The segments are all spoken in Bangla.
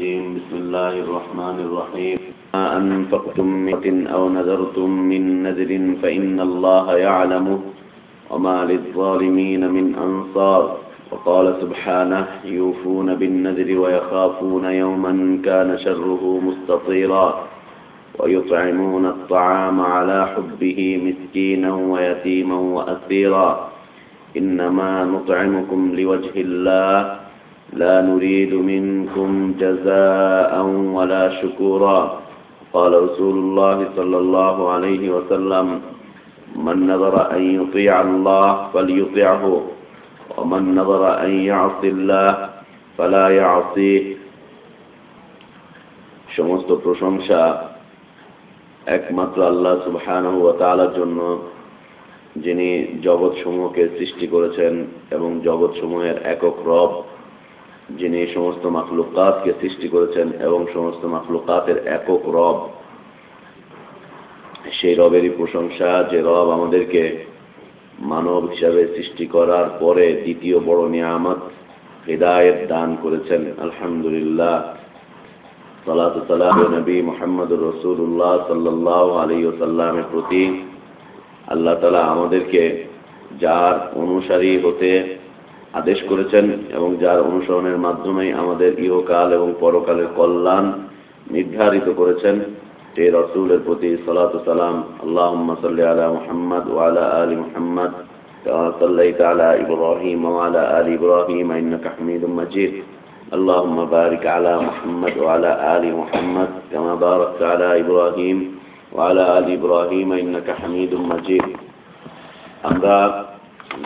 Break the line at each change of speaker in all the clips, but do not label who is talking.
الرجيم. بسم الله الرحمن الرحيم. ما أنفقتم من أو نذرتم من نذر فإن الله يعلمه وما للظالمين من أنصار. وقال سبحانه يوفون بالنذر ويخافون يوما كان شره مستطيرا. ويطعمون الطعام على حبه مسكينا ويتيما وأسيرا. إنما نطعمكم لوجه الله لا نريد منكم جزاء ولا شكورا قال رسول الله صلى الله عليه وسلم من نظر أن يطيع الله فليطيعه ومن نظر أن يعصي الله فلا يعصيه সমস্ত প্রশংসা একমাত্র আল্লাহ সুবহানাহু ওয়া তাআলার জন্য যিনি জগৎ সমূহকে সৃষ্টি করেছেন এবং জগৎ সমূহের একক রব যিনি সমস্ত মাখলুকাতকে সৃষ্টি করেছেন এবং সমস্ত মাখলুকাতের একক রব, সেই রবেরই প্রশংসা যে রব আমাদেরকে মানব হিসাবে সৃষ্টি করার পরে দ্বিতীয় বড় নিয়ামত, হৃদায়ত দান করেছেন। আলহামদুলিল্লাহ। নবী মোহাম্মদ রসুল্লাহ সাল্লাহ আলী সাল্লামের প্রতি। আল্লাহ তালা আমাদেরকে যার অনুসারী হতে আদেশ করেছেন এবং যার অনুসরণের মাধ্যমে আমাদের ইহকাল এবং পরকালের কল্যাণ নির্ধারিত করেছেন সে রসুলের প্রতি সালাত সালাম আল্লাহ সাল্লি আলা মুহাম্মদ ওয়ালা আলী মুহাম্মদ كما صليت على إبراهيم وعلى آل إبراهيم إنك حميد مجيد اللهم بارك على محمد وعلى آل محمد كما باركت على إبراهيم وعلى آل إبراهيم إنك حميد مجيد আমরা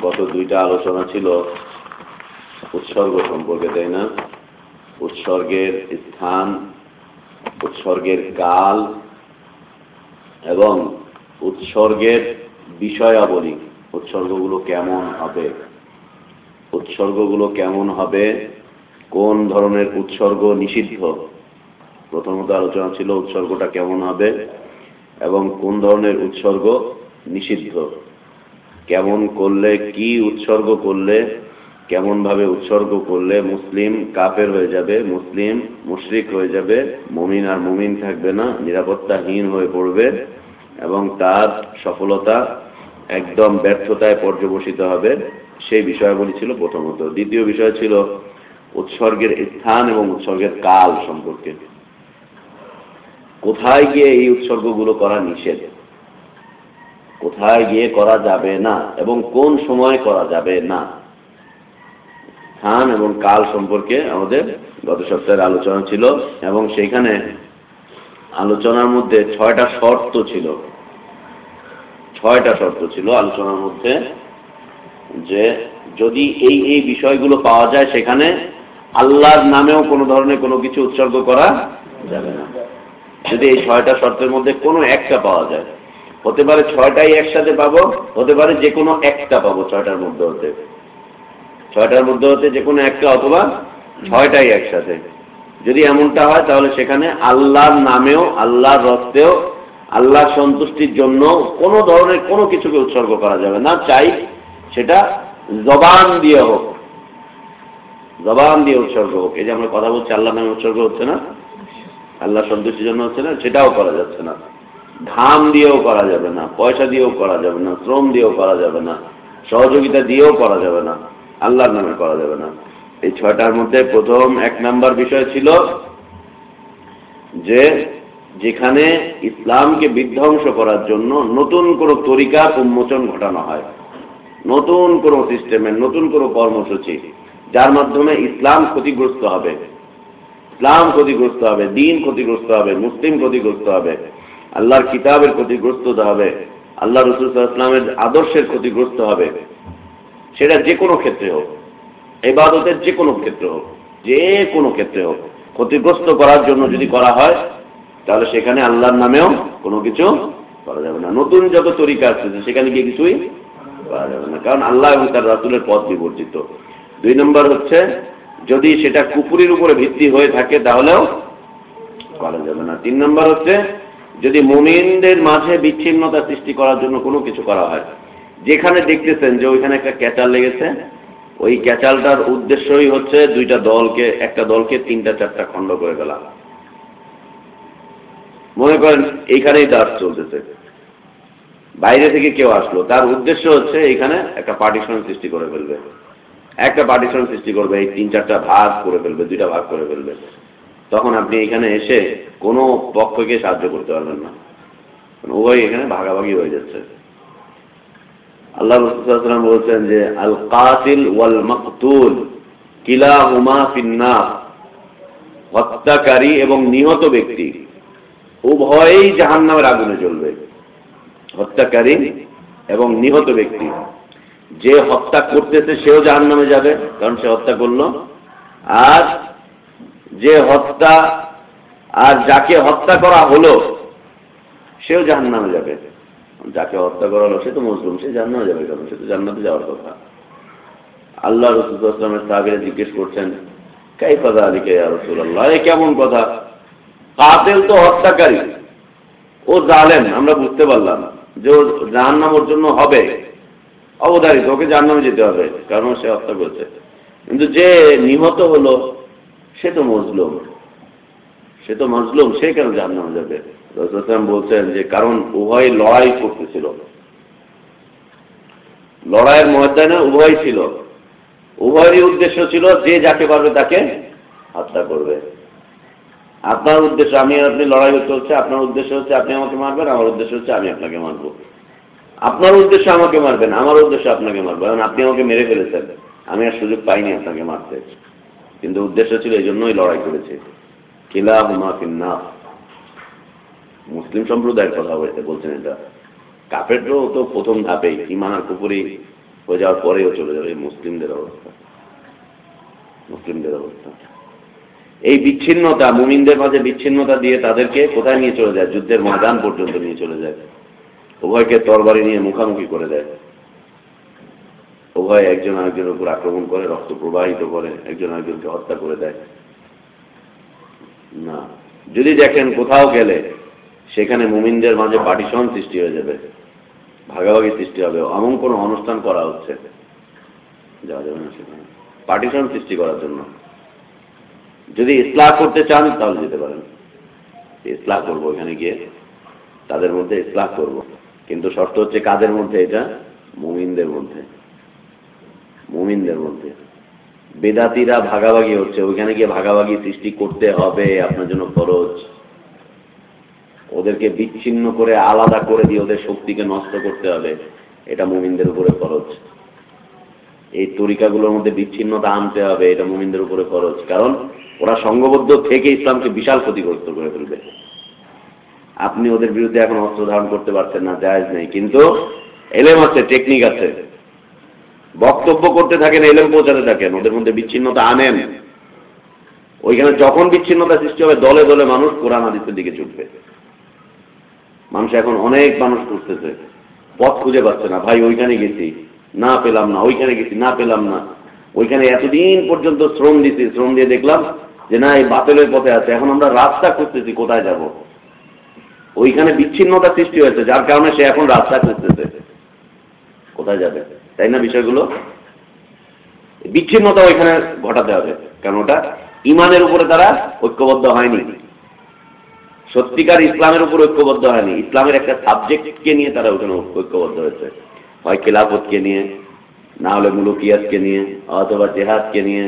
গত দুইটা আলোচনা ছিল উৎসর্গ সম্পর্কে তাই না? উৎসর্গের স্থান, উৎসর্গের কাল এবং উৎসর্গের বিষয়াবলী, উৎসর্গগুলো কেমন হবে? উৎসর্গগুলো কেমন হবে? কোন ধরনের উৎসর্গ নিষিদ্ধ? প্রথমত আলোচনা ছিল উৎসর্গটা কেমন হবে এবং কোন ধরনের উৎসর্গ নিষিদ্ধ? কেমন করলে, কি উৎসর্গ করলে কেমন ভাবে উৎসর্গ করলে মুসলিম কাফের হয়ে যাবে, মুসলিম মুশরিক হয়ে যাবে, মমিন আর মমিন থাকবে না, নিরাপত্তাহীন হয়ে পড়বে এবং তার সফলতা একদম ব্যর্থতায় পর্যবসিত হবে। সেই বিষয়গুলি ছিল প্রথমত। দ্বিতীয় বিষয় ছিল উৎসর্গের স্থান এবং উৎসর্গের কাল সম্পর্কে। কোথায় গিয়ে এই উৎসর্গগুলো করা নিষেধ? কোথায় গিয়ে করা যাবে না এবং কোন সময় করা যাবে না? স্থান এবং কাল সম্পর্কে আমাদের গত সপ্তাহের আলোচনা ছিল এবং সেইখানে আলোচনার মধ্যে ছয়টা শর্ত ছিল। ছয়টা শর্ত ছিল আলোচনার মধ্যে যে যদি এই এই বিষয়গুলো পাওয়া যায় সেখানে আল্লাহর নামেও কোনো ধরনের কোনো কিছু উৎসর্গ করা যাবে না। যদি এই ছয়টা শর্তের মধ্যে কোনো একটা পাওয়া যায়, হতে পারে ছয়টাই একসাথে পাবো, হতে পারে যে কোনো একটা পাবো ছয়টার মধ্যে হতে। ছয়টার মধ্যে হতে যে কোনো একটা অথবা ছয়টাই একসাথে। যদি এমনটা হয়, তাহলে সেখানে আল্লাহর নামেও, আল্লাহর রক্তেও, আল্লাহর সন্তুষ্টির জন্য কোনো ধরনের কোনো কিছুকে উৎসর্গ করা যাবে না। চাই সেটা জবান দিয়ে হোক। জবান দিয়ে উৎসর্গ হোক। এই যে আমরা কথা বলছি, আল্লাহ নামে উৎসর্গ হচ্ছে না? আল্লাহ সন্তুষ্টির জন্য হচ্ছে না? সেটাও করা যাচ্ছে না। ঘাম দিয়েও করা যাবে না, পয়সা দিয়েও করা যাবে না, শ্রম দিয়েও করা যাবে না, সহযোগিতা দিয়েও করা যাবে না। আল্লাহর নামে করা যাবে না। এই ছয়টার মধ্যে প্রথম এক নাম্বার বিষয় ছিল যে, যেখানে ইসলামকে বিধ্বংস করার জন্য নতুন কোনো তরিকা উন্মোচন ঘটানো হয়। নতুন কোনো সিস্টেমের নতুন কোনো কর্মসূচি, যার মাধ্যমে ইসলাম ক্ষতিগ্রস্ত হবে। ইসলাম ক্ষতিগ্রস্ত হবে, দিন ক্ষতিগ্রস্ত হবে, মুসলিম ক্ষতিগ্রস্ত হবে, আল্লাহর কিতাবের ক্ষতিগ্রস্ত হবে, আল্লাহ রসুল ইসলামের আদর্শের ক্ষতিগ্রস্ত হবে। সেটা যে কোনো ক্ষেত্রে হোক এবাদতের যে কোনো ক্ষেত্রে হোক, যে কোনো ক্ষেত্রে হোক, ক্ষতিগ্রস্ত করার জন্য যদি করা হয়, তাহলে সেখানে আল্লাহর নামেও কোনো কিছু করা যাবে না। নতুন যত তরিকা আছে, সেখানে গিয়ে কিছুই করা যাবে না। কারণ আল্লাহ এবং তার রাসুলের পথ বিবর্জিত। দুই নম্বর হচ্ছে, যদি সেটা কুপুরির উপরে ভিত্তি হয়ে থাকে, তাহলেও করা যাবে না। তিন নম্বর হচ্ছে, যদি মুমিনদের মাঝে বিচ্ছিন্নতা সৃষ্টি করার জন্য কোনো কিছু করা হয় যেখানে দেখতেছেন যে ওইখানে একটা ক্যাচার লেগেছে, ওই ক্যাচালটার উদ্দেশ্যই হচ্ছে দুইটা দলকে, একটা দলকে তিনটা চারটা খণ্ড করে ফেলা। মনে করেন এইখানেই দাস চলতেছে। বাইরে থেকে কেউ আসলো, তার উদ্দেশ্য হচ্ছে এখানে একটা পার্টিশন সৃষ্টি করে ফেলবে। একটা পার্টিশন সৃষ্টি করবে, এই তিন চারটা ভাগ করে ফেলবে, দুইটা ভাগ করে ফেলবে। তখন আপনি এখানে এসে কোনো পক্ষকে সাহায্য করতে পারবেন না। উভয় এখানে ভাগাভাগি হয়ে যাচ্ছে। আল্লাহ রসুলাম বলছেন যে আল কাতিল ওয়াল মকতুল কিলা হুমা ফিন্না হত্যাকারী এবং নিহত ব্যক্তি, উভয়েই জাহান নামের আগুনে জ্বলবে। হত্যাকারী এবং নিহত ব্যক্তি, যে হত্যা করতেছে সেও জাহান নামে যাবে, কারণ সে হত্যা করল। আর যে হত্যা, আর যাকে হত্যা করা হলো, সেও জাহান নামে যাবে। যাকে হত্যা করা হলো, সে তো মুসলিম, সে জান্নাতে যাবে কারণ সে তো জান্নাতে যাওয়ার কথা। আল্লাহ রসুলামের সাহাবিরা জিজ্ঞেস করছেন কাই কথা আলিকে রসুল্লাহ এ কেমন কথা? কাতেল তো হত্যাকারী। ও জালেন আমরা বুঝতে পারলাম যে ও জাহান নামর জন্য হবে। অবধারিত, ওকে জাহান নামে যেতে হবে, কারণ সে হত্যা করছে। কিন্তু যে নিহত হলো, সে তো মজলুম সে তো মজলুম, সে কেন জাহান নামে যাবে বলছেন যে, কারণ উভয় লড়াই করতেছিল। লড়াইয়ের ময়দানে উভয় ছিল। উভয়েরই উদ্দেশ্য ছিল যে যাকে পারবে তাকে হত্যা করবে। আপনার উদ্দেশ্য, আমি আপনি লড়াই চলছে আপনার উদ্দেশ্য হচ্ছে আপনি আমাকে মারবেন, আমার উদ্দেশ্য হচ্ছে আমি আপনাকে মারবো। আপনার উদ্দেশ্য আমাকে মারবেন, আমার উদ্দেশ্য আপনাকে মারবো। কারণ আপনি আমাকে মেরে ফেলেছেন। আমি আর সুযোগ পাইনি আপনাকে মারতে। কিন্তু উদ্দেশ্য ছিল এই জন্যই লড়াই করেছে। মুসলিম সম্প্রদায়ের কথা বলছেন এটা। কাপেরও তো প্রথম ধাপেই ইমান আর কুপুরি হয়ে যাওয়ার পরেও চলে যাবে। মুসলিমদের অবস্থা। মুসলিমদের অবস্থা। এই বিচ্ছিন্নতা, মুমিনদের মাঝে বিচ্ছিন্নতা দিয়ে তাদেরকে কোথায় নিয়ে চলে যায়? যুদ্ধের ময়দান পর্যন্ত নিয়ে চলে যায়। উভয়কে তরবারি নিয়ে মুখামুখি করে দেয়। উভয় একজন আরেকজনের উপর আক্রমণ করে, রক্ত প্রবাহিত করে, একজন আরেকজনকে হত্যা করে দেয়। না। যদি দেখেন কোথাও গেলে, সেখানে মুমিনদের মাঝে পার্টিশন সৃষ্টি হয়ে যাবে, ভাগাভাগি সৃষ্টি হবে, এমন কোনো অনুষ্ঠান করা হচ্ছে। যাওয়া যাবে না সেখানে। পার্টিশন সৃষ্টি করার জন্য। যদি ইসলাহ করতে চান, তাহলে যেতে পারেন। ইসলাহ করব এখানে গিয়ে। তাদের মধ্যে ইসলাহ করব। কিন্তু শর্ত হচ্ছে কাদের মধ্যে এটা? মুমিনদের মধ্যে। মুমিনদের মধ্যে। বেদাতিরা ভাগাভাগি হচ্ছে, ওইখানে গিয়ে ভাগাভাগি সৃষ্টি করতে হবে, আপনার জন্য খরচ ওদেরকে বিচ্ছিন্ন করে আলাদা করে দিয়ে ওদের শক্তিকে নষ্ট করতে হবে, এটা মুমিনদের উপরে খরচ এই তরিকাগুলোর মধ্যে বিচ্ছিন্নতা আনতে হবে, এটা মুমিনদের উপরে খরচ কারণ ওরা সংঘবদ্ধ থেকে ইসলামকে বিশাল ক্ষতিগ্রস্ত করে ফেলবে আপনি ওদের বিরুদ্ধে এখন অস্ত্র ধারণ করতে পারছেন না, জায়জ নেই। কিন্তু এলেম আছে, টেকনিক আছে। বক্তব্য করতে থাকেন, এলেম পৌঁছাতে থাকেন, ওদের মধ্যে বিচ্ছিন্নতা আনেন। ওইখানে যখন বিচ্ছিন্নতা সৃষ্টি হবে, দলে দলে মানুষ কোরআন আদিত্যের দিকে ছুটবে। মানুষ এখন অনেক মানুষ খুঁজতেছে। পথ খুঁজে পাচ্ছে না, ভাই, ওইখানে গেছি, না পেলাম না, ওইখানে গেছি, না পেলাম না। ওইখানে এতদিন পর্যন্ত শ্রম দিছি, শ্রম দিয়ে দেখলাম যে, না, এই বাতিলের পথে আছে, এখন আমরা রাস্তা খুঁজতেছি, কোথায় যাব? ওইখানে বিচ্ছিন্নতা সৃষ্টি হয়েছে, যার কারণে সে এখন রাস্তা খুঁজতেছে। কোথায় যাবে? তাই না বিষয়গুলো? বিচ্ছিন্নতা ওইখানে ঘটাতে হবে, কারণ ওটা ইমানের উপরে তারা ঐক্যবদ্ধ হয়নি। সত্যিকার ইসলামের উপর ঐক্যবদ্ধ হয়নি। ইসলামের একটা সাবজেক্টকে নিয়ে তারা ওখানে ঐক্যবদ্ধ হয়েছে। হয় খেলাফতকে নিয়ে, না হলে মুলুকিয়াতকে নিয়ে, অথবা জেহাদকে নিয়ে,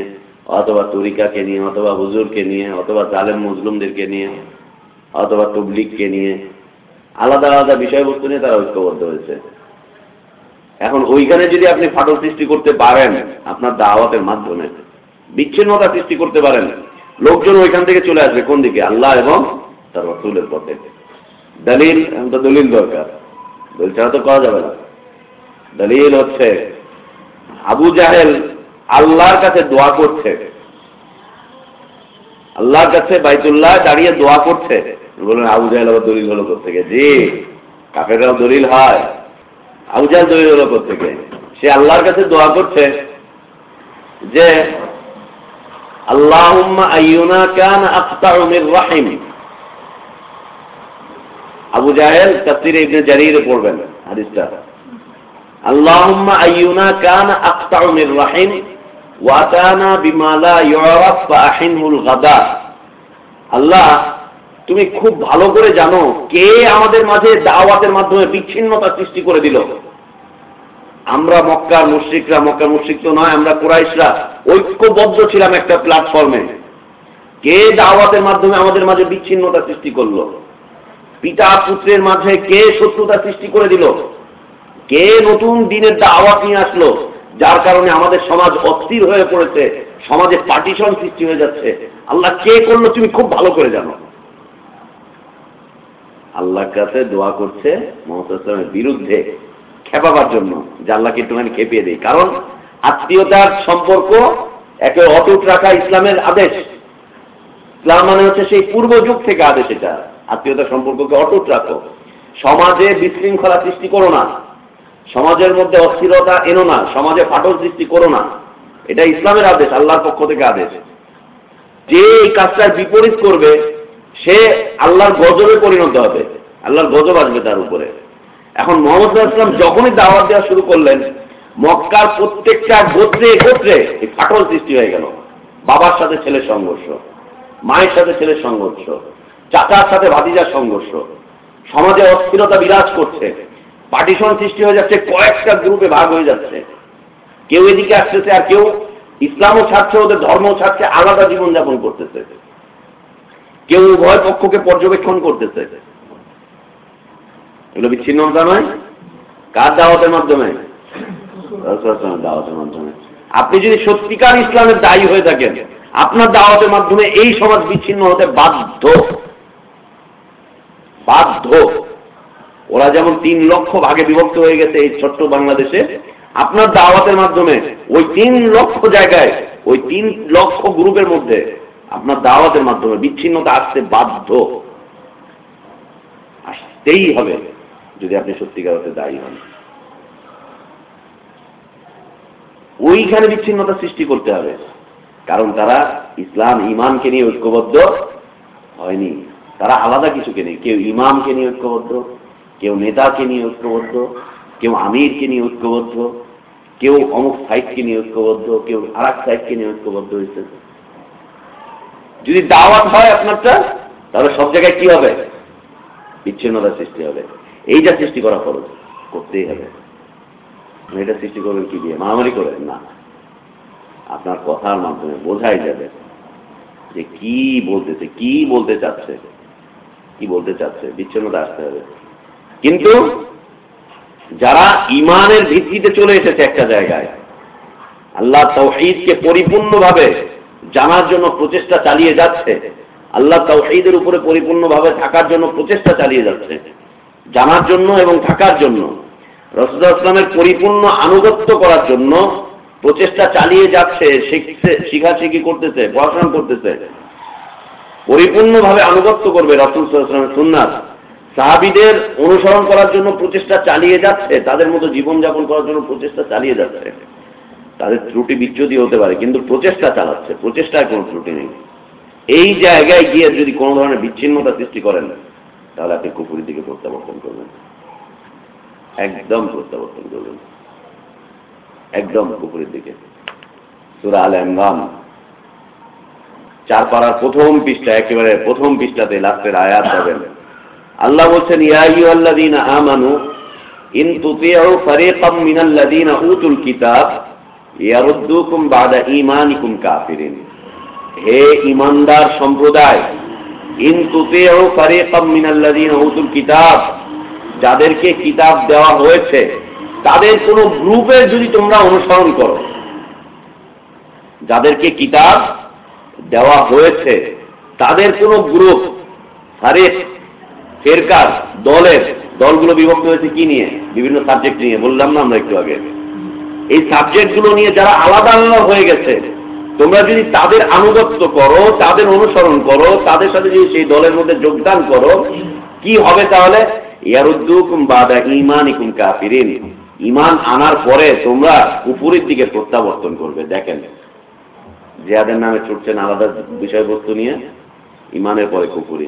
অথবা তরিকাকে নিয়ে, অথবা হুজুরকে নিয়ে, অথবা জালেম মজলুমদেরকে নিয়ে, অথবা তবলিগকে নিয়ে, আলাদা আলাদা বিষয়বস্তু নিয়ে তারা ঐক্যবদ্ধ হয়েছে। এখন ওইখানে যদি আপনি ফাটল সৃষ্টি করতে পারেন, আপনার দাওয়াতের মাধ্যমে। বিচ্ছিন্নতা সৃষ্টি করতে পারেন। লোকজন ওইখান থেকে চলে আসবে কোন দিকে? আল্লাহ এবং তার রসুলের পথে। দলিল তো দলিল দরকার। দলিল ছাড়া তো করা যাবে না। দলিল হচ্ছে, আবু জাহেল আল্লাহর কাছে দোয়া করছে। আল্লাহর কাছে বাইতুল্লাহ দাঁড়িয়ে দোয়া করছে। বললেন, আবু জাহেল আবার দলিল হলো থেকে জি কাফেরাও দলিল হয়। আবু জাহেল দলিল হলো থেকে। সে আল্লাহর কাছে দোয়া করছে যে, আল্লাহুম্মা আইয়ুনা কান আফতাউ মির রাহিম। আবু জাহেল তাফসীরে ইবনে জারীরে পড়বেন হাদিসটা। আল্লাহুম্মা আইয়ুনা কান আফতাউ মির রাহিম ওয়াতানা বিমালা ইউরাফ ফাহিনহুল গাদা। আল্লাহ তুমি খুব ভালো করে জানো কে আমাদের মাঝে দাওয়াতের মাধ্যমে বিচ্ছিন্নতা সৃষ্টি করে দিল। আমরা মক্কার মুশ্রিকরা, মক্কার মুশ্রিক তো নয়, আমরা কুরাইশরা, ঐক্যবদ্ধ ছিলাম একটা প্ল্যাটফর্মে কে দাওয়াতের মাধ্যমে আমাদের মাঝে বিচ্ছিন্নতা সৃষ্টি করল? পিতা পুত্রের মাঝে কে শত্রুতা সৃষ্টি করে দিল? কে নতুন দিনের দাওয়াত নিয়ে আসলো? যার কারণে আমাদের সমাজ অস্থির হয়ে পড়েছে, সমাজে পার্টিশন সৃষ্টি হয়ে যাচ্ছে। আল্লাহ কে করল তুমি খুব ভালো করে জানো। আল্লাহর কাছে দোয়া করছে মোহাম্মদের বিরুদ্ধে খেপাবার জন্য, যে আল্লাহকে একটুখানি খেপিয়ে দেয় কারণ আত্মীয়তার সম্পর্ক একে অটুট রাখা ইসলামের আদেশ। ইসলাম মানে হচ্ছে সেই পূর্ব যুগ থেকে আদেশ এটা। আত্মীয়তার সম্পর্ককে অটুট রাখো। সমাজে বিশৃঙ্খলা সৃষ্টি করো না। সমাজের মধ্যে অস্থিরতা এনো না। সমাজে ফাটল সৃষ্টি করো না। এটা ইসলামের আদেশ, আল্লাহর পক্ষ থেকে আদেশ। যে এই কাজটার বিপরীত করবে সে আল্লাহর গজবে পরিণত হবে। আল্লাহর গজব আসবে তার উপরে। এখন মোহাম্মদ ইসলাম যখনই দাওয়াত দেওয়া শুরু করলেন, মক্কার প্রত্যেকটা গোত্রে গোত্রে এই ফাটল সৃষ্টি হয়ে গেল। বাবার সাথে ছেলের সংঘর্ষ, মায়ের সাথে ছেলের সংঘর্ষ, চাচার সাথে ভাতিজার সংঘর্ষ। সমাজে অস্থিরতা বিরাজ করছে। পার্টিশন সৃষ্টি হয়ে যাচ্ছে, কয়েকটা গ্রুপে ভাগ হয়ে যাচ্ছে। কেউ এদিকে আসতেছে আর কেউ ইসলামও ছাড়ছে, ওদের ধর্মও ছাড়ছে, আলাদা জীবনযাপন করতেছে। কেউ উভয় পক্ষকে পর্যবেক্ষণ করতেছে। এগুলো বিচ্ছিন্নতা নয়, কার দাওয়াতের মাধ্যমে? দাওয়াতের মাধ্যমে। আপনি যদি সত্যিকার ইসলামের দায়ী হয়ে থাকেন, আপনার দাওয়াতের মাধ্যমে এই সমাজ বিচ্ছিন্ন হতে বাধ্য। বাধ্য। ওরা যেমন তিন লক্ষ ভাগে বিভক্ত হয়ে গেছে এই ছোট্ট বাংলাদেশে, আপনার দাওয়াতের মাধ্যমে ওই তিন লক্ষ জায়গায়, ওই তিন লক্ষ গ্রুপের মধ্যে আপনার দাওয়াতের মাধ্যমে বিচ্ছিন্নতা আসতে বাধ্য। আসতেই হবে যদি আপনি সত্যিকার হতে দায়ী হন। ওইখানে বিচ্ছিন্নতা সৃষ্টি করতে হবে। কারণ তারা ইসলাম ইমানকে নিয়ে ঐক্যবদ্ধ হয়নি। তারা আলাদা কিছুকে নেই কেউ ইমামকে নিয়ে ঐক্যবদ্ধ, কেউ নেতাকে নিয়ে ঐক্যবদ্ধ, কেউ আমিরকে নিয়ে ঐক্যবদ্ধ, কেউ অমুক সাইডকে নিয়ে ঐক্যবদ্ধ, কেউ আর এক সাইডকে নিয়ে ঐক্যবদ্ধ হয়েছে। যদি দাওয়াত হয় আপনারটা, তাহলে সব জায়গায় কি হবে? বিচ্ছিন্নতা সৃষ্টি হবে। এইটা সৃষ্টি করা খরচ করতেই হবে। এটা সৃষ্টি করবেন কি দিয়ে? মারামারি করে না। আপনার কথার মাধ্যমে বোঝাই যাবে যে কি বলতেছে, কি বলতে চাচ্ছে, কি বলতে চাচ্ছে। বিচ্ছিন্নতা আসতে হবে। কিন্তু যারা ইমানের ভিত্তিতে চলে এসেছে একটা জায়গায়, আল্লাহ তৌহিদকে পরিপূর্ণভাবে জানার জন্য প্রচেষ্টা চালিয়ে যাচ্ছে। আল্লাহ তৌহিদের উপরে পরিপূর্ণভাবে থাকার জন্য প্রচেষ্টা চালিয়ে যাচ্ছে। জানার জন্য এবং থাকার জন্য রসুল্লাহ ইসলামের পরিপূর্ণ আনুগত্য করার জন্য প্রচেষ্টা চালিয়ে যাচ্ছে, শিখছে, শিখাশিখি করতেছে, পড়াশোনা করতেছে। পরিপূর্ণভাবে আনুগত্য করবে রসুল ইসলামের সাহাবিদের অনুসরণ করার জন্য প্রচেষ্টা চালিয়ে যাচ্ছে, তাদের মতো জীবনযাপন করার জন্য প্রচেষ্টা চালিয়ে যাচ্ছে। তাদের ত্রুটি বিচ্যুতি হতে পারে, কিন্তু প্রচেষ্টা চালাচ্ছে প্রচেষ্টায় কোনো ত্রুটি নেই। এই জায়গায় গিয়ে যদি কোনো ধরনের বিচ্ছিন্নতা সৃষ্টি করেন, তাহলে আপনি কুপুরের দিকে প্রত্যাবর্তন করবেন। একদম প্রত্যাবর্তন করবেন। একদম কুপুরের দিকে। সুরা আল ইমরান চার পাড়ার প্রথম পৃষ্ঠা, একেবারে প্রথম পৃষ্ঠাতে লাস্টের আয়াত পাবেন। আল্লাহ বলছেন ইয়াইয়ুহাল্লাযীনা আমানু, ইন তুতিউ ফারীকাম মিনাল্লাযীনা উতুল কিতাব ইয়ারুদ্দুকুম বাদা ঈমানিকুম কাফিরিন। হে ইমানদার সম্প্রদায় কিতাব, যাদেরকে কিতাব দেওয়া হয়েছে, তাদের কোনো গ্রুপের যদি তোমরা অনুসরণ করো, যাদেরকে কিতাব দেওয়া হয়েছে, তাদের কোনো গ্রুপ, ফারেক, ফেরকার, দলের, দলগুলো বিভক্ত হয়েছে কি নিয়ে? বিভিন্ন সাবজেক্ট নিয়ে, বললাম না আমরা একটু আগে। এই সাবজেক্টগুলো নিয়ে যারা আলাদা আলাদা হয়ে গেছে, তোমরা যদি তাদের আনুগত্য করো, তাদের অনুসরণ করো, তাদের সাথে যদি সেই দলের মধ্যে যোগদান করো, কি হবে তাহলে? ইয়ারুদ্দুকুম ইমান আনার পরে তোমরা উপরের দিকে প্রত্যাবর্তন করবে, দেখেন। জিয়াদের নামে ছুটছেন আলাদা বিষয়বস্তু নিয়ে ইমানের পরে কুপুরি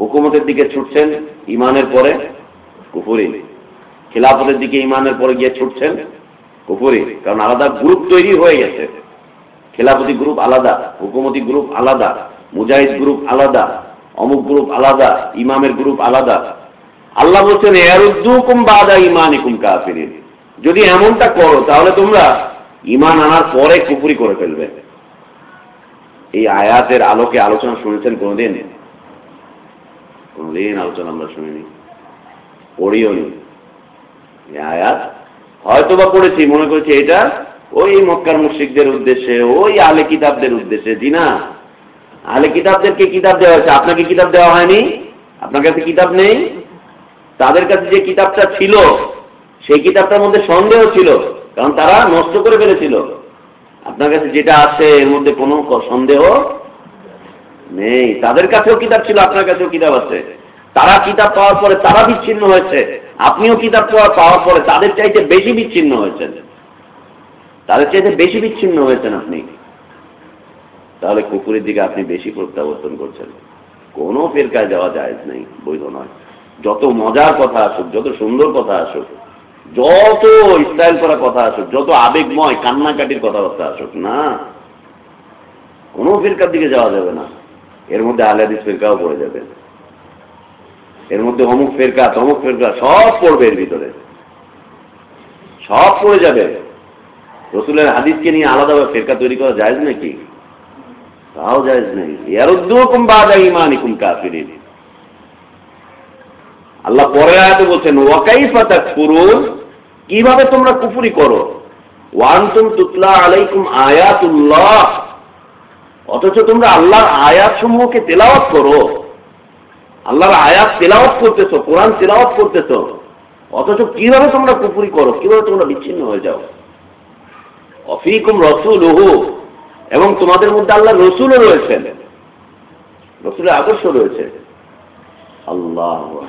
হুকুমতের দিকে ছুটছেন ইমানের পরে কুপুরি খিলাফতের দিকে ইমানের পরে গিয়ে ছুটছেন কুপুরি কারণ আলাদা গ্রুপ তৈরি হয়ে গেছে। খেলাপতি গ্রুপ আলাদা, হুকুমতি গ্রুপ আলাদা, মুজাহিদ গ্রুপ আলাদা, অমুক গ্রুপ আলাদা, ইমামের গ্রুপ আলাদা। আল্লাহ বলছেন বাদা ইমানিকুম যদি এমনটা করো, তাহলে তোমরা ইমান আনার পরে কুপুরি করে ফেলবে। এই আয়াতের আলোকে আলোচনা শুনেছেন কোনদিন? কোনদিন আলোচনা আমরা শুনিনি। পড়িও নি আয়াত হয়তো বা পড়েছি, মনে করেছি এটা ওই মক্কার মুশিকদের উদ্দেশ্যে, ওই আলে কিতাবদের উদ্দেশ্যে, জি না। আলে কিতাবদেরকে কিতাব দেওয়া হয়েছে? আপনাকে কিতাব দেওয়া হয়নি? আপনার কাছে কিতাব নেই? তাদের কাছে যে কিতাবটা ছিল, সেই কিতাবটার মধ্যে সন্দেহ ছিল, কারণ তারা নষ্ট করে ফেলেছিল। আপনার কাছে যেটা আছে, এর মধ্যে কোনো সন্দেহ নেই। তাদের কাছেও কিতাব ছিল, আপনার কাছেও কিতাব আছে। তারা কিতাব পাওয়ার পরে তারা বিচ্ছিন্ন হয়েছে। আপনিও কিতাব পাওয়ার পরে তাদের চাইতে বেশি বিচ্ছিন্ন হয়েছেন। তাদের চাইতে বেশি বিচ্ছিন্ন হয়েছেন আপনি। তাহলে কুকুরের দিকে আপনি বেশি প্রত্যাবর্তন করছেন। কোনো ফেরকায় যাওয়া যায় নেই, বৈধ নয়। যত মজার কথা আসুক, যত সুন্দর কথা আসুক, যত স্টাইল করা কথা আসুক, যত আবেগময় কান্নাকাটির কথাবার্তা আসুক, না। কোনো ফেরকার দিকে যাওয়া যাবে না। এর মধ্যে আলাদিস ফেরকাও পড়ে যাবে। এর মধ্যে অমুক ফেরকা, তমুক ফেরকা, সব পড়বে এর ভিতরে। সব পড়ে যাবে। রসুলের হাদিসকে নিয়ে আলাদাভাবে ফেরকা তৈরি করা যায় নাকি? তাও যায় নেই। ইয়ারুদ্দুকুম বাদা ইমানিকুম কাফিরিন। আল্লাহ পরে আয়াতে বলছেন, ওয়াকাইফা তাকফুরুন? কীভাবে তোমরা কুফরি করো? ওয়ান্তুম তুতলা আলাইকুম আয়াতুল্লাহ। অথচ তোমরা আল্লাহর আয়াত সমূহকে তেলাওয়াত করো। আল্লাহর আয়াত তেলাওয়াত করতেছো, কোরআন তেলাওয়াত করতেছ। অথচ কীভাবে তোমরা কুপুরি করো? কীভাবে তোমরা বিচ্ছিন্ন হয়ে যাও? অফিকুম রসুল ওহু এবং তোমাদের মধ্যে আল্লাহ রসুলও রয়েছেন। রসুলের আদর্শ রয়েছে। আল্লাহ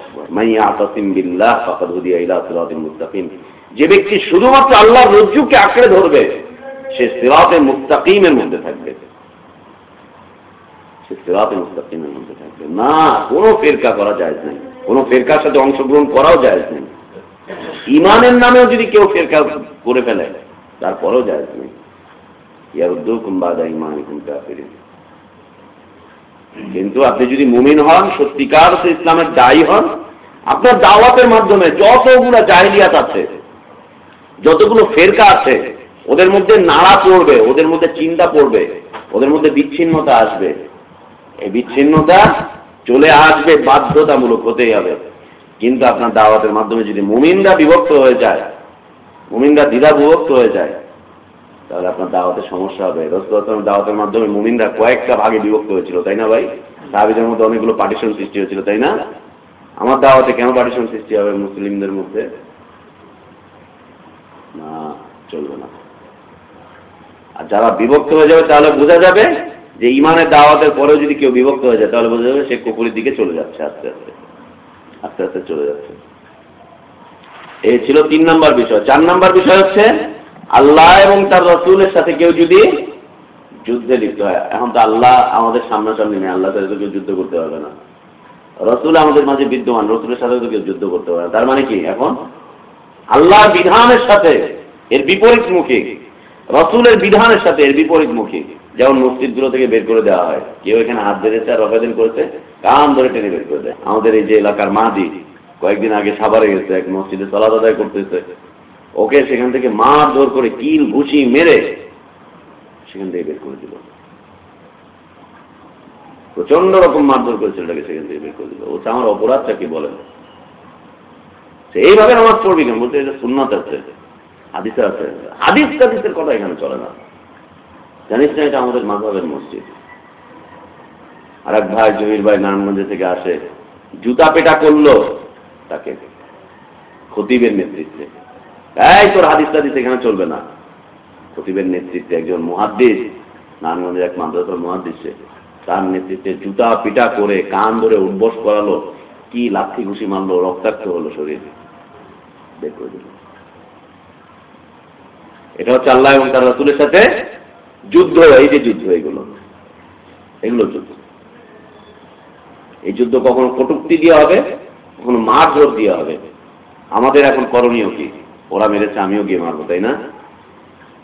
যে ব্যক্তি শুধুমাত্র আল্লাহর রজ্জুকে আঁকড়ে ধরবে, সে সিরাতে মুস্তাকিমের মধ্যে থাকবে। সিরাতে মুস্তাকিমের মধ্যে থাকবে। না, কোনো ফেরকা করা যায় নাই। কোনো ফেরকার সাথে অংশগ্রহণ করাও যায় নেই। ইমানের নামেও যদি কেউ ফেরকা করে ফেলে, তারপরেও যায় নেই। ইয়ার উদ্যোগ বাদা ইমান কাফিরিন। কিন্তু আপনি যদি মুমিন হন, সত্যিকার ইসলামের দায়ী হন, আপনার দাওয়াতের মাধ্যমে যতগুলো জাহিলিয়াত আছে, যতগুলো ফেরকা আছে, ওদের মধ্যে নাড়া পড়বে, ওদের মধ্যে চিন্তা পড়বে, ওদের মধ্যে বিচ্ছিন্নতা আসবে। এই বিচ্ছিন্নতা চলে আসবে, বাধ্যতামূলক হতেই হবে। কিন্তু আপনার দাওয়াতের মাধ্যমে যদি মুমিনরা বিভক্ত হয়ে যায়, মুমিনরা দ্বিধা বিভক্ত হয়ে যায়, তাহলে আপনার দাওয়াতের সমস্যা হবে। রসুল দাওয়াতের মাধ্যমে মুমিনরা কয়েকটা ভাগে বিভক্ত হয়েছিল, তাই না ভাই? সাহাবিদের মধ্যে অনেকগুলো পার্টিশন সৃষ্টি হয়েছিল, তাই না? আমার দাওয়াতে কেন পার্টিশন সৃষ্টি হবে মুসলিমদের মধ্যে? না, চলবে না। আর যারা বিভক্ত হয়ে যাবে, তাহলে বোঝা যাবে যে ইমানের দাওয়াতের পরেও যদি কেউ বিভক্ত হয়ে যায়, তাহলে বোঝা যাবে সে কুকুরের দিকে চলে যাচ্ছে, আস্তে আস্তে। আস্তে আস্তে চলে যাচ্ছে। এই ছিল তিন নম্বর বিষয়। চার নম্বর বিষয় হচ্ছে, আল্লাহ এবং তার রসুলের সাথে কেউ যদি যুদ্ধে লিপ্ত হয়, এখন তো আল্লাহ আমাদের সামনাসামনি নেই, আল্লাহ সাথে কেউ যুদ্ধ করতে পারবে না। রসুল আমাদের মাঝে বিদ্যমান, রসুলের সাথে তো কেউ যুদ্ধ করতে পারবে তার মানে কি? এখন আল্লাহর বিধানের সাথে, এর বিপরীত মুখী রসুলের বিধানের সাথে, এর বিপরীত মুখী যেমন মসজিদগুলো থেকে বের করে দেওয়া হয়, কেউ এখানে হাত বেঁধেছে আর রফাদিন করেছে, কান ধরে টেনে বের করে দেয়। আমাদের এই যে এলাকার মাদি কয়েকদিন আগে সাবারে গেছে, এক মসজিদে সলাদ আদায় করতেছে। ওকে সেখান থেকে মার জোর করে কিল, ঘুষি মেরে সেখান থেকে বের করে দিল। প্রচণ্ড রকম মারধর করে ছেলেটাকে সেখান থেকে বের করে দিল। ওটা আমার অপরাধটা কি বলেন এইভাবে নামাজ পড়বি কেন? বলতে এটা আছে, হাদিসে আছে। হাদিস হাদিসের কথা এখানে চলে না। জানিস না এটা আমাদের মাধবের মসজিদ? আর এক ভাই জমির ভাই নারায়ণগঞ্জ থেকে আসে, জুতা পেটা করল তাকে, খতিবের নেতৃত্বে। এই তোর হাদিস টাদিস এখানে চলবে না। খতিবের নেতৃত্বে একজন মহাদ্দিস, নারায়ণগঞ্জের এক মাদ্রাসার মহাদ্দিসে তার নেতৃত্বে জুতা পিটা করে কান ধরে উদ্বস করালো, কি লাথি ঘুষি মারলো, রক্তাক্ত হলো শরীর। বের করে দিল। এটা হচ্ছে আল্লাহ এবং তার রাসুলের সাথে যুদ্ধ, এই যে যুদ্ধ এগুলো এগুলো যুদ্ধ। এই যুদ্ধ কখনো কটুক্তি দিয়ে হবে, কখনো মার জোর দিয়ে হবে। আমাদের এখন করণীয় কি? ওরা মেরেছে, আমিও গিয়ে মারবো, তাই না?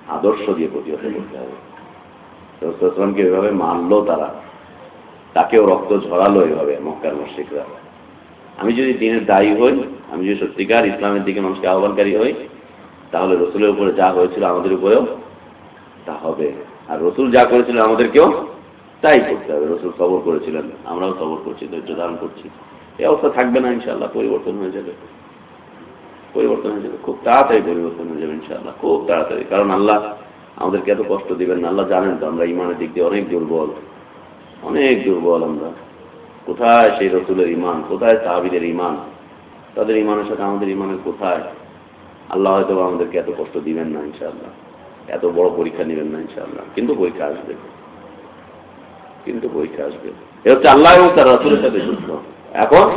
আদর্শ দিয়ে প্রতিহত করতে হবে। রসুলামকে এভাবে মারলো তারা। তাকেও রক্ত ঝরালো এভাবে মক্কার মসজিদরা আমি যদি দিনের দায়ী হই, আমি যদি সত্যিকার ইসলামের দিকে মানুষকে আহ্বানকারী হই, তাহলে রসুলের উপরে যা হয়েছিল আমাদের উপরেও তা হবে। আর রসুল যা করেছিল আমাদেরকেও তাই করতে হবে। রসুল সবর করেছিলেন, আমরাও সবর করছি, ধৈর্য ধারণ করছি। এই অবস্থা থাকবে না ইনশাল্লাহ পরিবর্তন হয়ে যাবে। পরিবর্তন হয়ে যাবে, খুব তাড়াতাড়ি পরিবর্তন হয়ে যাবে ইনশাল্লাহ খুব তাড়াতাড়ি। কারণ আল্লাহ আমাদেরকে এত কষ্ট দিবেন আল্লাহ জানেন তো, আমরা ইমানের দিক দিয়ে অনেক দুর্বল অনেক দুর্বল আমরা। কোথায় সেই রসুলের ইমান কোথায় সাহাবিদের ইমান তাদের ইমানের সাথে আমাদের ইমানের কোথায়? আল্লাহ হয়তো আমাদেরকে এত কষ্ট দিবেন না ইনশাআল্লাহ। এত বড় পরীক্ষা নেবেন না ইনশাআল্লাহ। কিন্তু পরীক্ষা আসবে। কিন্তু পরীক্ষা আসবে। এ হচ্ছে আল্লাহ এবং তার রসুলের সাথে যুদ্ধ। এখন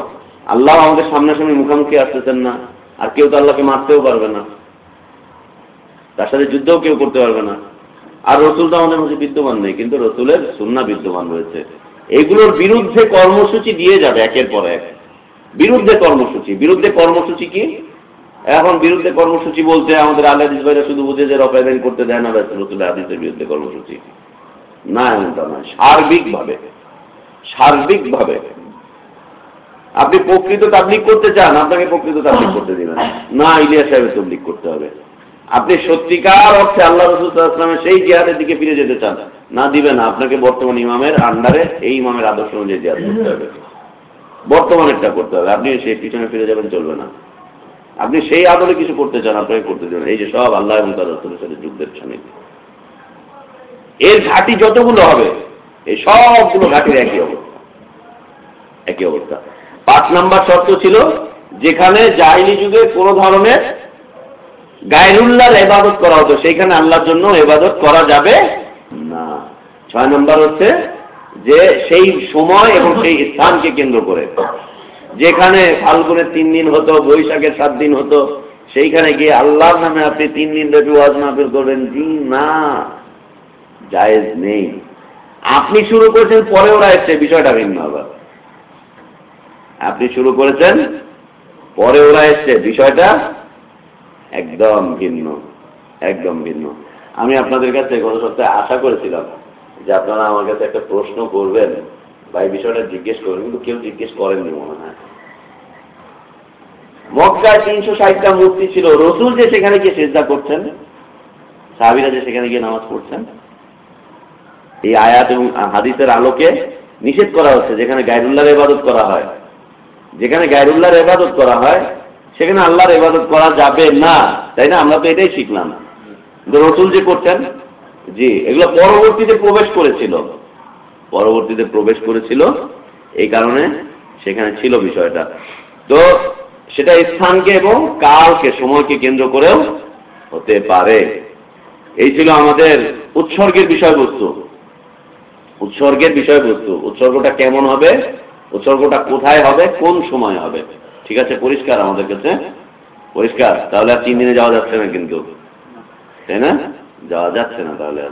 আল্লাহ আমাদের সামনাসামনি মুখোমুখি আসতেছেন না, আর কেউ তো আল্লাহকে মারতেও পারবে না। তার সাথে যুদ্ধও কেউ করতে পারবে না। আর রসুল তো আমাদের মধ্যে বিদ্যমান নেই, কিন্তু রসুলের সুন্না বিদ্যমান রয়েছে। এগুলোর বিরুদ্ধে কর্মসূচি দিয়ে যাবে একের পর এক। বিরুদ্ধে কর্মসূচি। বিরুদ্ধে কর্মসূচি কি? এখন বিরুদ্ধে কর্মসূচি বলতে আমাদের আল্লাহিস ভাইরা শুধু বুঝে যে রফায়দান করতে দেয় না ব্যস্ত রসুল আদিসের বিরুদ্ধে কর্মসূচি। না, এমনটা নয়। সার্বিকভাবে সার্বিকভাবে। আপনি প্রকৃত তাবলিক করতে চান, আপনাকে প্রকৃত তাবলিক করতে দিবেন না। ইলিয়া সাহেবের তবলিক করতে হবে। আপনি সত্যিকার অর্থে আল্লাহ রসুলামের সেই জিহাদের দিকে ফিরে যেতে চান, না দিবেন আপনাকে বর্তমান ইমামের আন্ডারে এই ইমামের আদর্শ অনুযায়ী জিহাদ করতে হবে। বর্তমানেরটা করতে হবে। আপনি সেই পিছনে ফিরে যাবেন, চলবে না। আপনি সেই আদলে কিছু করতে চান, আপনাকে করতে দেবেন এই যে সব আল্লাহ এবং তার রসুলের সাথে যুগ দিচ্ছেন এর ঘাটি যতগুলো হবে, এই সবগুলো ঘাটির একই অবস্থা। একই অবস্থা। পাঁচ নাম্বার শর্ত ছিল, যেখানে জাহিলি যুগে কোনো ধরনের গায়রুল্লাহর এবাদত করা হতো, সেইখানে আল্লাহর জন্য এবাদত করা যাবে না। ছয় নম্বর হচ্ছে যে সেই সময় এবং সেই স্থানকে কেন্দ্র করে যেখানে ফাল্গুনের তিন দিন হতো, বৈশাখের সাত দিন হতো, সেইখানে গিয়ে আল্লাহর নামে আপনি তিন দিন ব্যাপী ওয়াজ মাহফিল করবেন। জি না, জায়েজ নেই। আপনি শুরু করেছেন, পরে ওরা এসছে, বিষয়টা ভিন্ন আবার আপনি শুরু করেছেন, পরে ওরা এসছে, বিষয়টা একদম ভিন্ন একদম ভিন্ন। আমি আপনাদের কাছে গত সপ্তাহে আশা করেছিলাম যে আপনারা আমার কাছে একটা প্রশ্ন করবেন। এই বিষয়টা জিজ্ঞেস করবেন কিন্তু কেউ জিজ্ঞেস করেননি মনে হয়। মক্কায় তিনশো ষাটটা মূর্তি ছিল। রসুল যে সেখানে গিয়ে চেষ্টা করছেন, সাহাবিরা যে সেখানে গিয়ে নামাজ পড়ছেন, এই আয়াত এবং হাদিসের আলোকে নিষেধ করা হচ্ছে, যেখানে গায়রুল্লাহর ইবাদত করা হয়। যেখানে গায়রুল্লাহর ইবাদত করা হয়, সেখানে আল্লাহর ইবাদত করা যাবে না। তাই না? আমরা তো এটাই শিখলাম। রসুল যে করছেন জি, এগুলো পরবর্তীতে প্রবেশ করেছিল। পরবর্তীতে প্রবেশ করেছিল, এই কারণে সেখানে ছিল বিষয়টা। তো সেটা স্থানকে এবং কালকে সময়কে কেন্দ্র করেও হতে পারে। এই ছিল আমাদের উৎসর্গের বিষয়বস্তু। উৎসর্গের বিষয়বস্তু। উৎসর্গটা কেমন হবে? উৎসর্গটা কোথায় হবে? কোন সময় হবে? ঠিক আছে, পরিষ্কার আমাদের কাছে? পরিষ্কার? তাহলে আর তিন দিনে যাওয়া যাচ্ছে না কিন্তু। তাই না? যাওয়া যাচ্ছে না তাহলে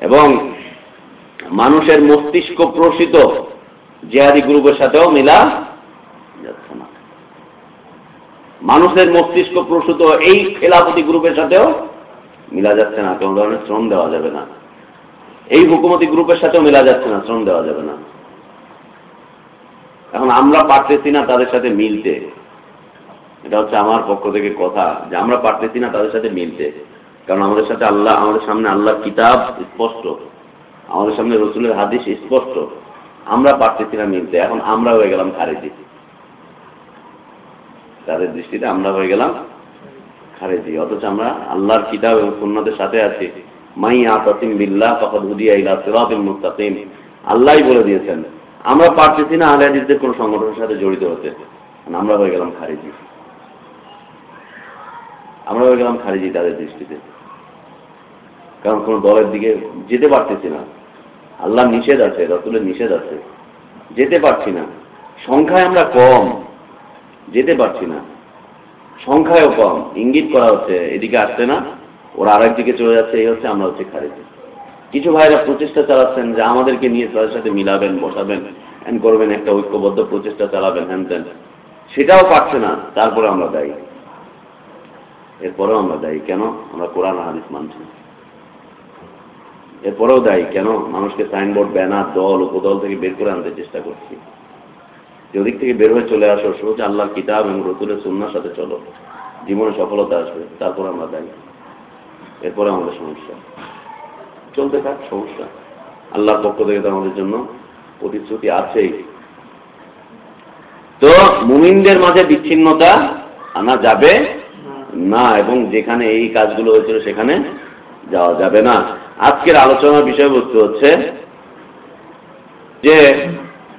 এবং মানুষের মস্তিষ্ক প্রসিত। জেহাদি গ্রুপের সাথেও মিলা যাচ্ছে না। মানুষের মস্তিষ্ক প্রসূত এই খেলাপতি গ্রুপের সাথেও মিলা যাচ্ছে না। কোনো ধরনের শ্রম দেওয়া যাবে না। এই হুকুমতি গ্রুপের সাথেও মিলা যাচ্ছে না। শ্রম দেওয়া যাবে না। এখন আমরা পারতেছি না তাদের সাথে মিলতে। এটা হচ্ছে আমার পক্ষ থেকে কথা যে আমরা পারতেছি না তাদের সাথে মিলতে। কারণ আমাদের সাথে আল্লাহ, আমাদের সামনে আল্লাহ কিতাব স্পষ্ট। আমাদের সামনে রসুলের হাদিস স্পষ্ট। আমরা পারতেছি না মিলতে, এখন আমরা হয়ে গেলাম খারেজি তাদের দৃষ্টিতে আমরা হয়ে গেলাম খারেজি অথচ আমরা আল্লাহর কিতাব এবং সুন্নতের সাথে আছি। মাই আতাসিম বিল্লাহ ফকত হুদিয়া ইলা সিরাতিল মুস্তাকিম। আল্লাহই বলে দিয়েছেন, আমরা পারতেছি না আহলে হাদিসদের কোনো সংগঠনের সাথে জড়িত হতে। আমরা হয়ে গেলাম খারিজি আমরা হয়ে গেলাম খারিজি তাদের দৃষ্টিতে। কারণ কোনো দলের দিকে যেতে পারতেছি না। আল্লাহ নিষেধ আছে, রসুলের নিষেধ আছে। যেতে পারছি না। সংখ্যায় আমরা কম। যেতে পারছি না। সংখ্যায়ও কম। ইঙ্গিত করা হচ্ছে, এদিকে আসছে না, ওরা আরেক দিকে চলে যাচ্ছে, এই হচ্ছে আমরা হচ্ছে খারিজি। কিছু ভাইরা প্রচেষ্টা চালাচ্ছেন যে আমাদেরকে নিয়ে তাদের সাথে মিলাবেন, বসাবেন হ্যান করবেন একটা ঐক্যবদ্ধ প্রচেষ্টা চালাবেন হ্যান তেন সেটাও পারছে না, তারপরে আমরা দায়ী। এরপরেও আমরা দায়ী। কেন? আমরা কোরআন হাদিস মানছি এরপরেও দায়ী, কেন? মানুষকে সাইনবোর্ড ব্যানার দল, উপদল থেকে বের করে আনতে চেষ্টা করছি। যে ওদিক থেকে বের হয়ে চলে আসো, সোজ আল্লাহর কিতাব এবং রতুলের সুন্নার সাথে চলো। জীবনে সফলতা আসবে, তারপর আমরা দায়ী। এরপরে আমাদের সমস্যা। চলতে থাক, সমস্যা। আল্লাহর পক্ষ থেকে তো আমাদের জন্য প্রতিশ্রুতি আছেই। তো মুমিনদের মাঝে বিচ্ছিন্নতা আনা যাবে না, এবং যেখানে এই কাজগুলো হয়েছিল সেখানে যাওয়া যাবে না। আজকের আলোচনার বিষয়বস্তু হচ্ছে যে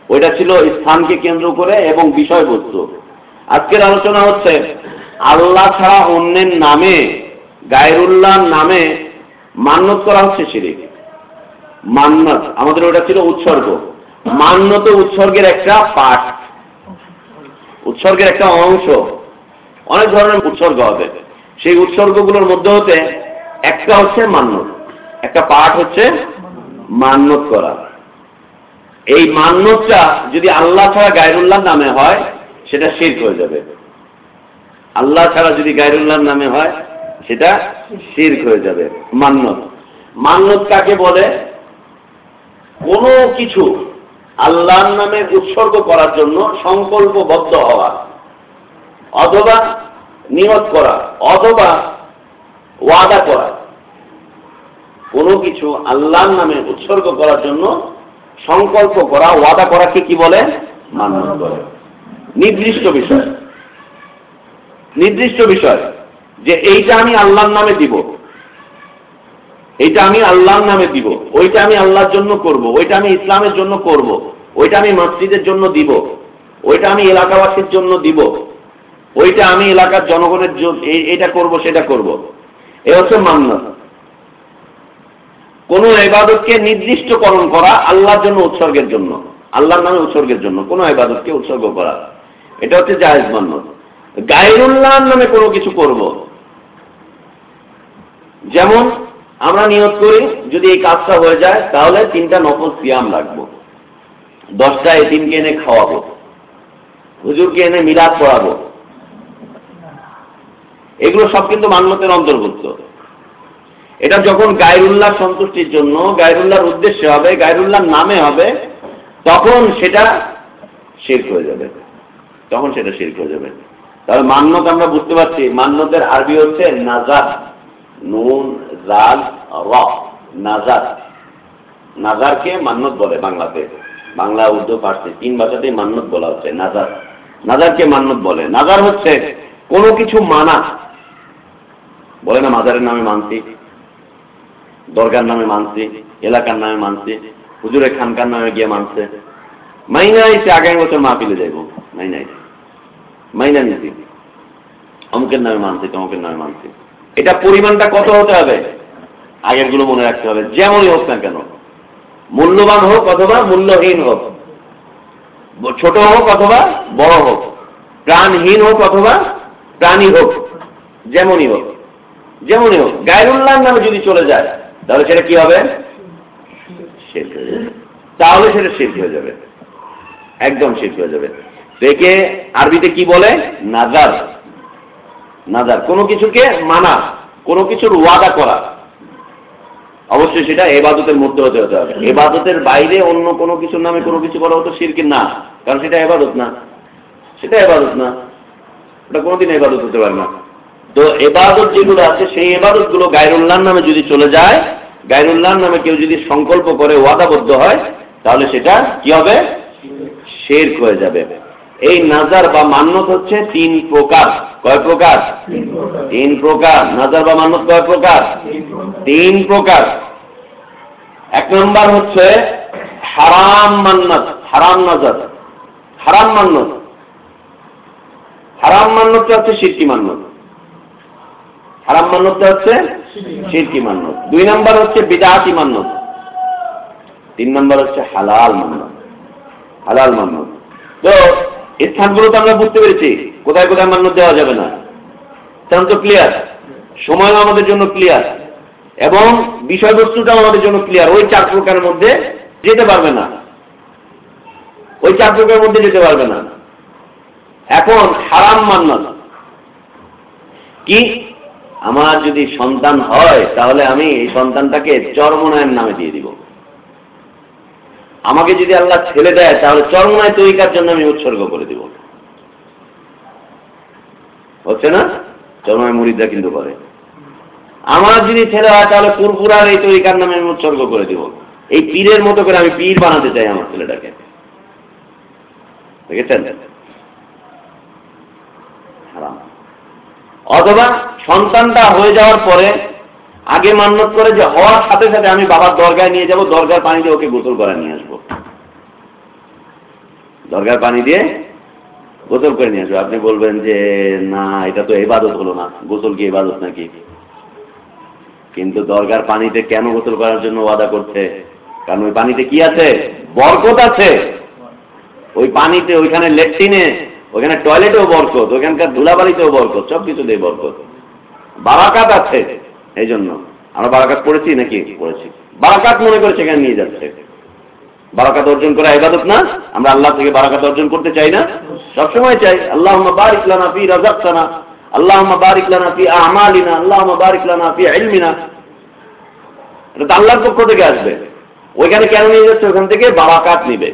ওইটা ছিল স্থানকে কেন্দ্র করে এবং বিষয়বস্তু। আজকের আলোচনা হচ্ছে, আল্লাহ ছাড়া অন্যের নামে গায়রুল্লাহ নামে মান্যত করা হচ্ছে সিরিক মান্নত, আমাদের ওটা ছিল উৎসর্গ। মান্যত উৎসর্গের একটা পাঠ, উৎসর্গের একটা অংশ। অনেক ধরনের উৎসর্গ হবে। সেই উৎসর্গগুলোর মধ্যে হতে একটা হচ্ছে মান্যত একটা পাঠ হচ্ছে মান্যত করা। এই মান্যতটা যদি আল্লাহ ছাড়া গায়রুল্লাহ নামে হয়, সেটা শির্ক হয়ে যাবে। আল্লাহ ছাড়া যদি গায়রুল্লাহর নামে হয়, সেটা শির্ক হয়ে যাবে, মান্যত। মান্যত কাকে বলে? কোনো কিছু আল্লাহর নামে উৎসর্গ করার জন্য সংকল্পবদ্ধ হওয়া, অথবা নিয়ত করা, অথবা ওয়াদা করা। কোনো কিছু আল্লাহর নামে উৎসর্গ করার জন্য সংকল্প করা, ওয়াদা করাকে কি বলে? মান্যত বলে। নির্দিষ্ট বিষয়। নির্দিষ্ট বিষয় যে এইটা আমি আল্লাহর নামে দিব। এইটা আমি আল্লাহর নামে দিব। ওইটা আমি আল্লাহর জন্য করব। ওইটা আমি ইসলামের জন্য করব। ওইটা আমি মসজিদের জন্য দিব। ওইটা আমি এলাকাবাসীর জন্য দিব। ওইটা আমি এলাকার জনগণের জন্য এটা করব, সেটা করব। এ হচ্ছে মান্নাত। কোন এবাদতকে নির্দিষ্টকরণ করা আল্লাহর জন্য উৎসর্গের জন্য, আল্লাহর নামে উৎসর্গের জন্য, কোন এবাদতকে উৎসর্গ করা। এটা হচ্ছে জাহেজ মান্নত গায়রুল্লাহর নামে কোনো কিছু করব। যেমন আমরা নিয়োগ করি, যদি এই কাজটা হয়ে যায়, তাহলে তিনটা নকল সিয়াম রাখব। দশটা এতিমকে এনে খাওয়াবো। হুজুরকে এনে মিলাদ পড়াবো। এগুলো সব কিন্তু মান্যতের অন্তর্ভুক্ত। এটা যখন গায়রুল্লাহ সন্তুষ্টির জন্য, গায়রুল্লাহর উদ্দেশ্যে হবে, গায়রুল্লাহর নামে হবে, তখন সেটা শেষ হয়ে যাবে। তখন সেটা শেষ হয়ে যাবে। তাহলে মান্যত আমরা বুঝতে পারছি, মান্যতের আরবি হচ্ছে নাজাদ নুন, জাল র নাজার নাজারকে মান্যত বলে বাংলাতে। বাংলা, উর্দু, ফার্সি, তিন ভাষাতেই মান্যত বলা হচ্ছে নাজার নাজারকে মান্যত বলে। নাজার হচ্ছে কোনো কিছু মানা। বলে না, মাজারের নামে মানছি। দরগার নামে মানছি, এলাকার নামে মানছি হুজুরে খানকার নামে গিয়ে মানছে। মাইনা আইসে আগামী বছর মা পিলে যাইব মাইনা আইসে মাইনা নিছি। অমুকের নামে মানছি, তমুকের নামে মানছি। এটা পরিমাণটা কত হতে হবে? আগেরগুলো মনে রাখতে হবে, যেমনই হোক না কেন। মূল্যবান হোক অথবা মূল্যহীন হোক। ছোট হোক অথবা বড় হোক। প্রাণহীন হোক অথবা প্রাণী হোক, যেমনই হোক। যেমনই হোক। গায়রুল্লাহ নামে যদি চলে যায় তাহলে সেটা কি হবে? তাহলে সেটা শেষ হয়ে যাবে। একদম শেষ হয়ে যাবে। দেখে আরবিতে কি বলে? নাজার। নাজার। কোনো কিছুকে মানা, কোনো কিছুর ওয়াদা করা। অবশ্যই সেটা এবাদতের মধ্যে হতে হতে হবে। এবাদতের বাইরে অন্য কোনো কিছুর নামে কোনো কিছু করা হতো শিরকে না। কারণ সেটা এবাদত না। সেটা এবাদত না। ওটা কোনোদিন এবাদত হতে পারে না। তো এবাদত যেগুলো আছে, সেই এবাদতগুলো গায়রুল্লাহর নামে যদি চলে যায়, গায়রুল্লাহর নামে কেউ যদি সংকল্প করে ওয়াদাবদ্ধ হয়, তাহলে সেটা কি হবে? শের হয়ে যাবে। এই নাজার বা মান্যত হচ্ছে তিন প্রকার। কয় প্রকার? তিন প্রকার। নাজার বা মান্যত কয় প্রকার? তিন প্রকার। এক নম্বর হচ্ছে হারাম মান্নত, হারাম নাজার। হারাম মান্নত। হারাম মান্যতটা হচ্ছে সিরকি মান্নত। হারাম মান্যতটা হচ্ছে? সিরকি মান্নত। দুই নম্বর হচ্ছে বিদাতি মান্নত। তিন নম্বর হচ্ছে হালাল মান্নত। হালাল মান্নত। তো স্থানগুলো তো আমরা বুঝতে পেরেছি। কোথায় কোথায় মান্য দেওয়া যাবে না। স্থান তো ক্লিয়ার সময়ও আমাদের জন্য ক্লিয়ার এবং বিষয়বস্তুটাও আমাদের জন্য ক্লিয়ার ওই চার প্রকারের মধ্যে যেতে পারবে না। ওই চার প্রকারের মধ্যে যেতে পারবে না। এখন হারাম মান্নত। কি? আমার যদি সন্তান হয়, তাহলে আমি এই সন্তানটাকে চরমনায়ের নামে দিয়ে দিব। আমাকে যদি আল্লাহ ছেলে দেয়, তাহলে চরমনায় তরিকার জন্য আমি উৎসর্গ করে দিব। হচ্ছে না? চরমনায় মুরিদরা কিন্তু করে। আমার যদি ছেলে হয়, তাহলে পুরপুরার এই তরিকার নামে আমি উৎসর্গ করে দিব। এই পীরের মতো করে আমি পীর বানাতে চাই আমার ছেলেটাকে। দেখেছেন? হারাম। অথবা সন্তানটা হয়ে যাওয়ার পরে আগে মান্যত করে যে হওয়ার সাথে সাথে আমি বাবার দরগায় নিয়ে যাব, দরগার পানি দিয়ে ওকে গোসল করে নিয়ে আসব। দরগার পানি দিয়ে গোসল করে নিয়ে আসব। আপনি বলবেন যে, না, এটা তো এবাদত হলো না। গোসল কি এবাদত নাকি? কিন্তু দরগার পানিতে কেন গোসল করার জন্য ওয়াদা করছে? কারণ ওই পানিতে কি আছে? বরকত আছে। ওই পানিতে ওইখানে লেট্রিনে ওখানে টয়লেটেও বরকত, ওখানকার ধুলাবাড়িতেও বরকত সব কিছুতেই বরকত। বারাকাত আছে এই জন্য আমরা বারাকাত পড়েছি নাকি? পড়েছি। বারাকাত মনে করে সেখানে নিয়ে যাচ্ছে। বারাকাত অর্জন করা ইবাদত না? আমরা আল্লাহ থেকে বারাকাত অর্জন করতে চাই না? সবসময় চাই আল্লাহ বারিক লানা ফি রাজাকতানা আল্লাহ বারিক লানা ফি আমালিনা আল্লাহ বারিক লানা ফি ইলমিনা। এটা তো আল্লাহর পক্ষ থেকে আসবে। ওইখানে কেন নিয়ে যাচ্ছে? ওখান থেকে বারাকাত নিবে।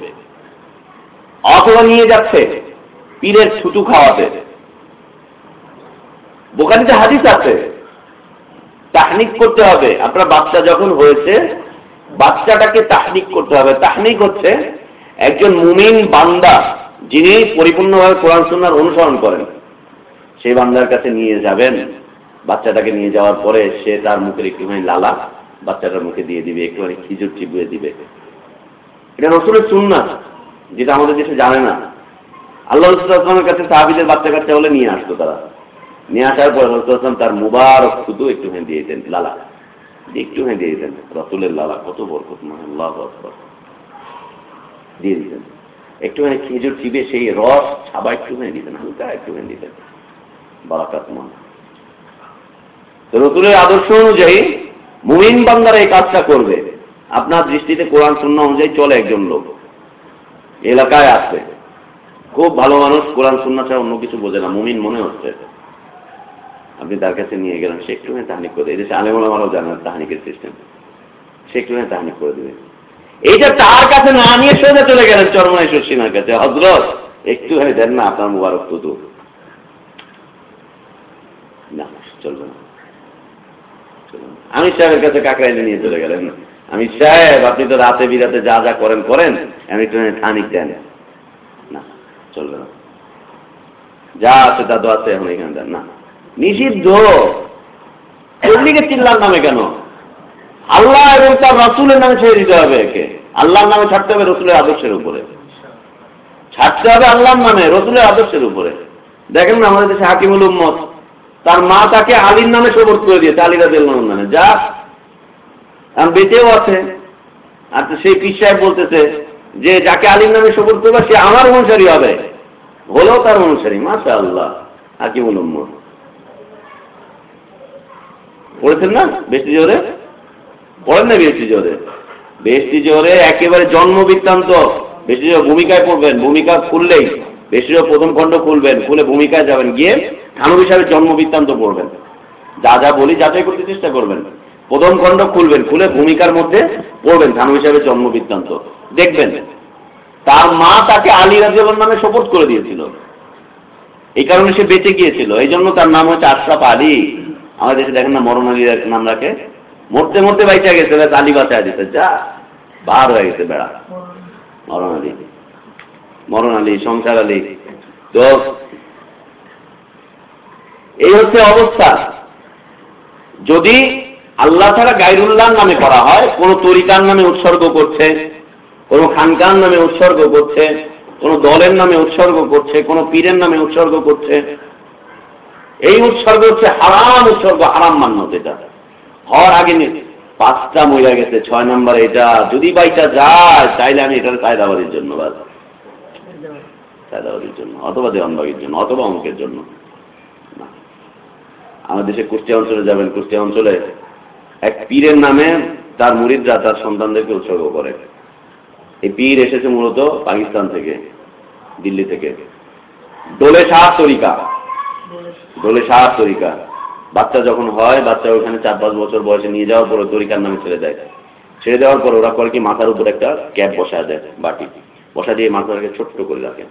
অথবা নিয়ে যাচ্ছে। পীরের ছুটু খাওয়াতে। বোকানিতে হাদিস আছে। তাহনিক করতে হবে। আপনার বাচ্চা যখন হয়েছে, বাচ্চাটাকে তাহনিক করতে হবে। তাহনিক হচ্ছে একজন মুমিন বান্দা যিনি পরিপূর্ণভাবে কোরআন সুন্নার অনুসরণ করেন। সেই বান্দার কাছে নিয়ে যাবেন। বাচ্চাটাকে নিয়ে যাওয়ার পরে সে তার মুখের একটুখানি লালা বাচ্চাটার মুখে দিয়ে দিবে, একটুখানি খিজুর চিবিয়ে দিবে। এটা রসুলের সুন্না যেটা আমাদের দেশে জানে না। আল্লাহ রসুলের কাছে সাহাবিদের বাচ্চা কাচ্চা হলে নিয়ে আসতো তারা। নিয়ে আসার পর রসুলাম তার মুবারক শুধু একটুখানি দিয়ে দিতেন, লালা। একটুখানি দিয়ে দিতেন। রসুলের লালা কত বরকত আল্লাহ দিয়ে দিতেন। একটুখানি খেজুর চিবে সেই রস ছাবা একটুখানি দিতেন, হালকা একটুখানি দিতেন। বারাকাত রসুলের আদর্শ অনুযায়ী মুমিন বান্দারা এই কাজটা করবে। আপনার দৃষ্টিতে কোরআন শূন্য অনুযায়ী চলে একজন লোক। এলাকায় আসবে। খুব ভালো মানুষ, কোরআন শূন্য ছাড়া অন্য কিছু বোঝে না। মুমিন মনে হচ্ছে আপনি তার কাছে নিয়ে গেলেন, সে একটুখানি তাহানিক করে এদেশে আলেমুল আমারও জানেন তাহানিকের সিস্টেম সে একটুখানি তাহানিক করে দেবে। এইটা তার কাছে না নিয়ে সোজা চলে গেলেন চরমাইশ্বর সিনহার কাছে। হজরত একটুখানি দেন না, আপনার মুবারক তো না, চলবে না। আমি সাহেবের কাছে কাকরাইলে নিয়ে চলে গেলেন। আমি সাহেব, আপনি তো রাতে বিরাতে যা যা করেন করেন। আমি একটু থানিক দেন। চলবে না। যা আছে তো আছে, এখন এখানে দেন না। নিষিদ্ধ। চিল্লার নামে কেন? আল্লাহ এবং তার রসুলের নামে ছেড়ে দিতে হবে একে। আল্লাহর নামে ছাড়তে হবে রসুলের আদর্শের উপরে। ছাড়তে হবে আল্লাহর নামে, রসুলের আদর্শের উপরে। দেখেন না, আমাদের দেশে হাকিমুল উম্মত, তার মা তাকে আলীর নামে সবর করে দিয়েছে আলীরা দিল নামে। যা বেঁচেও আছে। আর সেই পিস সাহেব বলতেছে যে যাকে আলীর নামে সবর করবে, সে আমার অনুসারী হবে। হলেও তার অনুসারী মাসা আল্লাহ হাকিমুল উম্মত পড়েছেন না? বেশি জোরে? পড়েন না বেশি জোরে? বেশি জোরে একেবারে জন্ম বৃত্তান্ত বেশি জোরে ভূমিকায় পড়বেন, ভূমিকা খুললেই বেশি জোরে প্রথম খণ্ড খুলবেন, খুলে ভূমিকায় যাবেন, গিয়ে থানু হিসাবে জন্ম বৃত্তান্ত পড়বেন। যা যা বলি, যাচাই করতে চেষ্টা করবেন। প্রথম খণ্ড খুলবেন, খুলে ভূমিকার মধ্যে পড়বেন থানু হিসাবে জন্ম বৃত্তান্ত দেখবেন, তার মা তাকে আলী রাজিউল নামে শপথ করে দিয়েছিল। এই কারণে সে বেঁচে গিয়েছিল। এই জন্য তার নাম হচ্ছে আশরাফ আলী। আমাদের দেশে দেখেন না, মরণ আলী নাম রাখে। মরতে মরতে বাইচা গেছে আলী বাঁচায় দিতে যা, বার হয়ে গেছে বেড়া। মরণ আলী। মরণ আলী, সংসার আলী। তো, এই হচ্ছে অবস্থা। যদি আল্লাহ ছাড়া গাইরুল্লাহর নামে করা হয়, কোন তরিকার নামে উৎসর্গ করছে কোন খানকার নামে উৎসর্গ করছে, কোন দলের নামে উৎসর্গ করছে, কোন পীরের নামে উৎসর্গ করছে। এই উৎসর্গ হচ্ছে হারাম উৎসর্গ, হারাম মান্য যেটা। হওয়ার আগে পাঁচটা মহিলা গেছে, ছয় নম্বর এটা। যদি বাইটা যায় চাইলে আমি এটার কায়দাবাদির জন্য বাস কায়দাবাদির জন্য, অথবা দেওয়ানবাগির জন্য, অথবা অঙ্কের জন্য। আমাদের দেশে কুষ্টিয়া অঞ্চলে যাবেন, কুষ্টিয়া অঞ্চলে এক পীরের নামে তার মুরিদরা, তার সন্তানদেরকে উৎসর্গ করে। এই পীর এসেছে মূলত পাকিস্তান থেকে, দিল্লি থেকে। ডোলে শাহ তরিকা। ডোলে শাহ তরিকা। বাচ্চা যখন হয়, বাচ্চা ওখানে চার পাঁচ বছর বয়সে নিয়ে যাওয়ার পরে তরিকার নামে ছেড়ে দেয়। ছেড়ে দেওয়ার পর ওরা করে কি, মাথার উপর একটা ক্যাপ বসায় দেয়, বাটি। বসা দিয়ে মাথাটাকে ছোট্ট করে রাখে।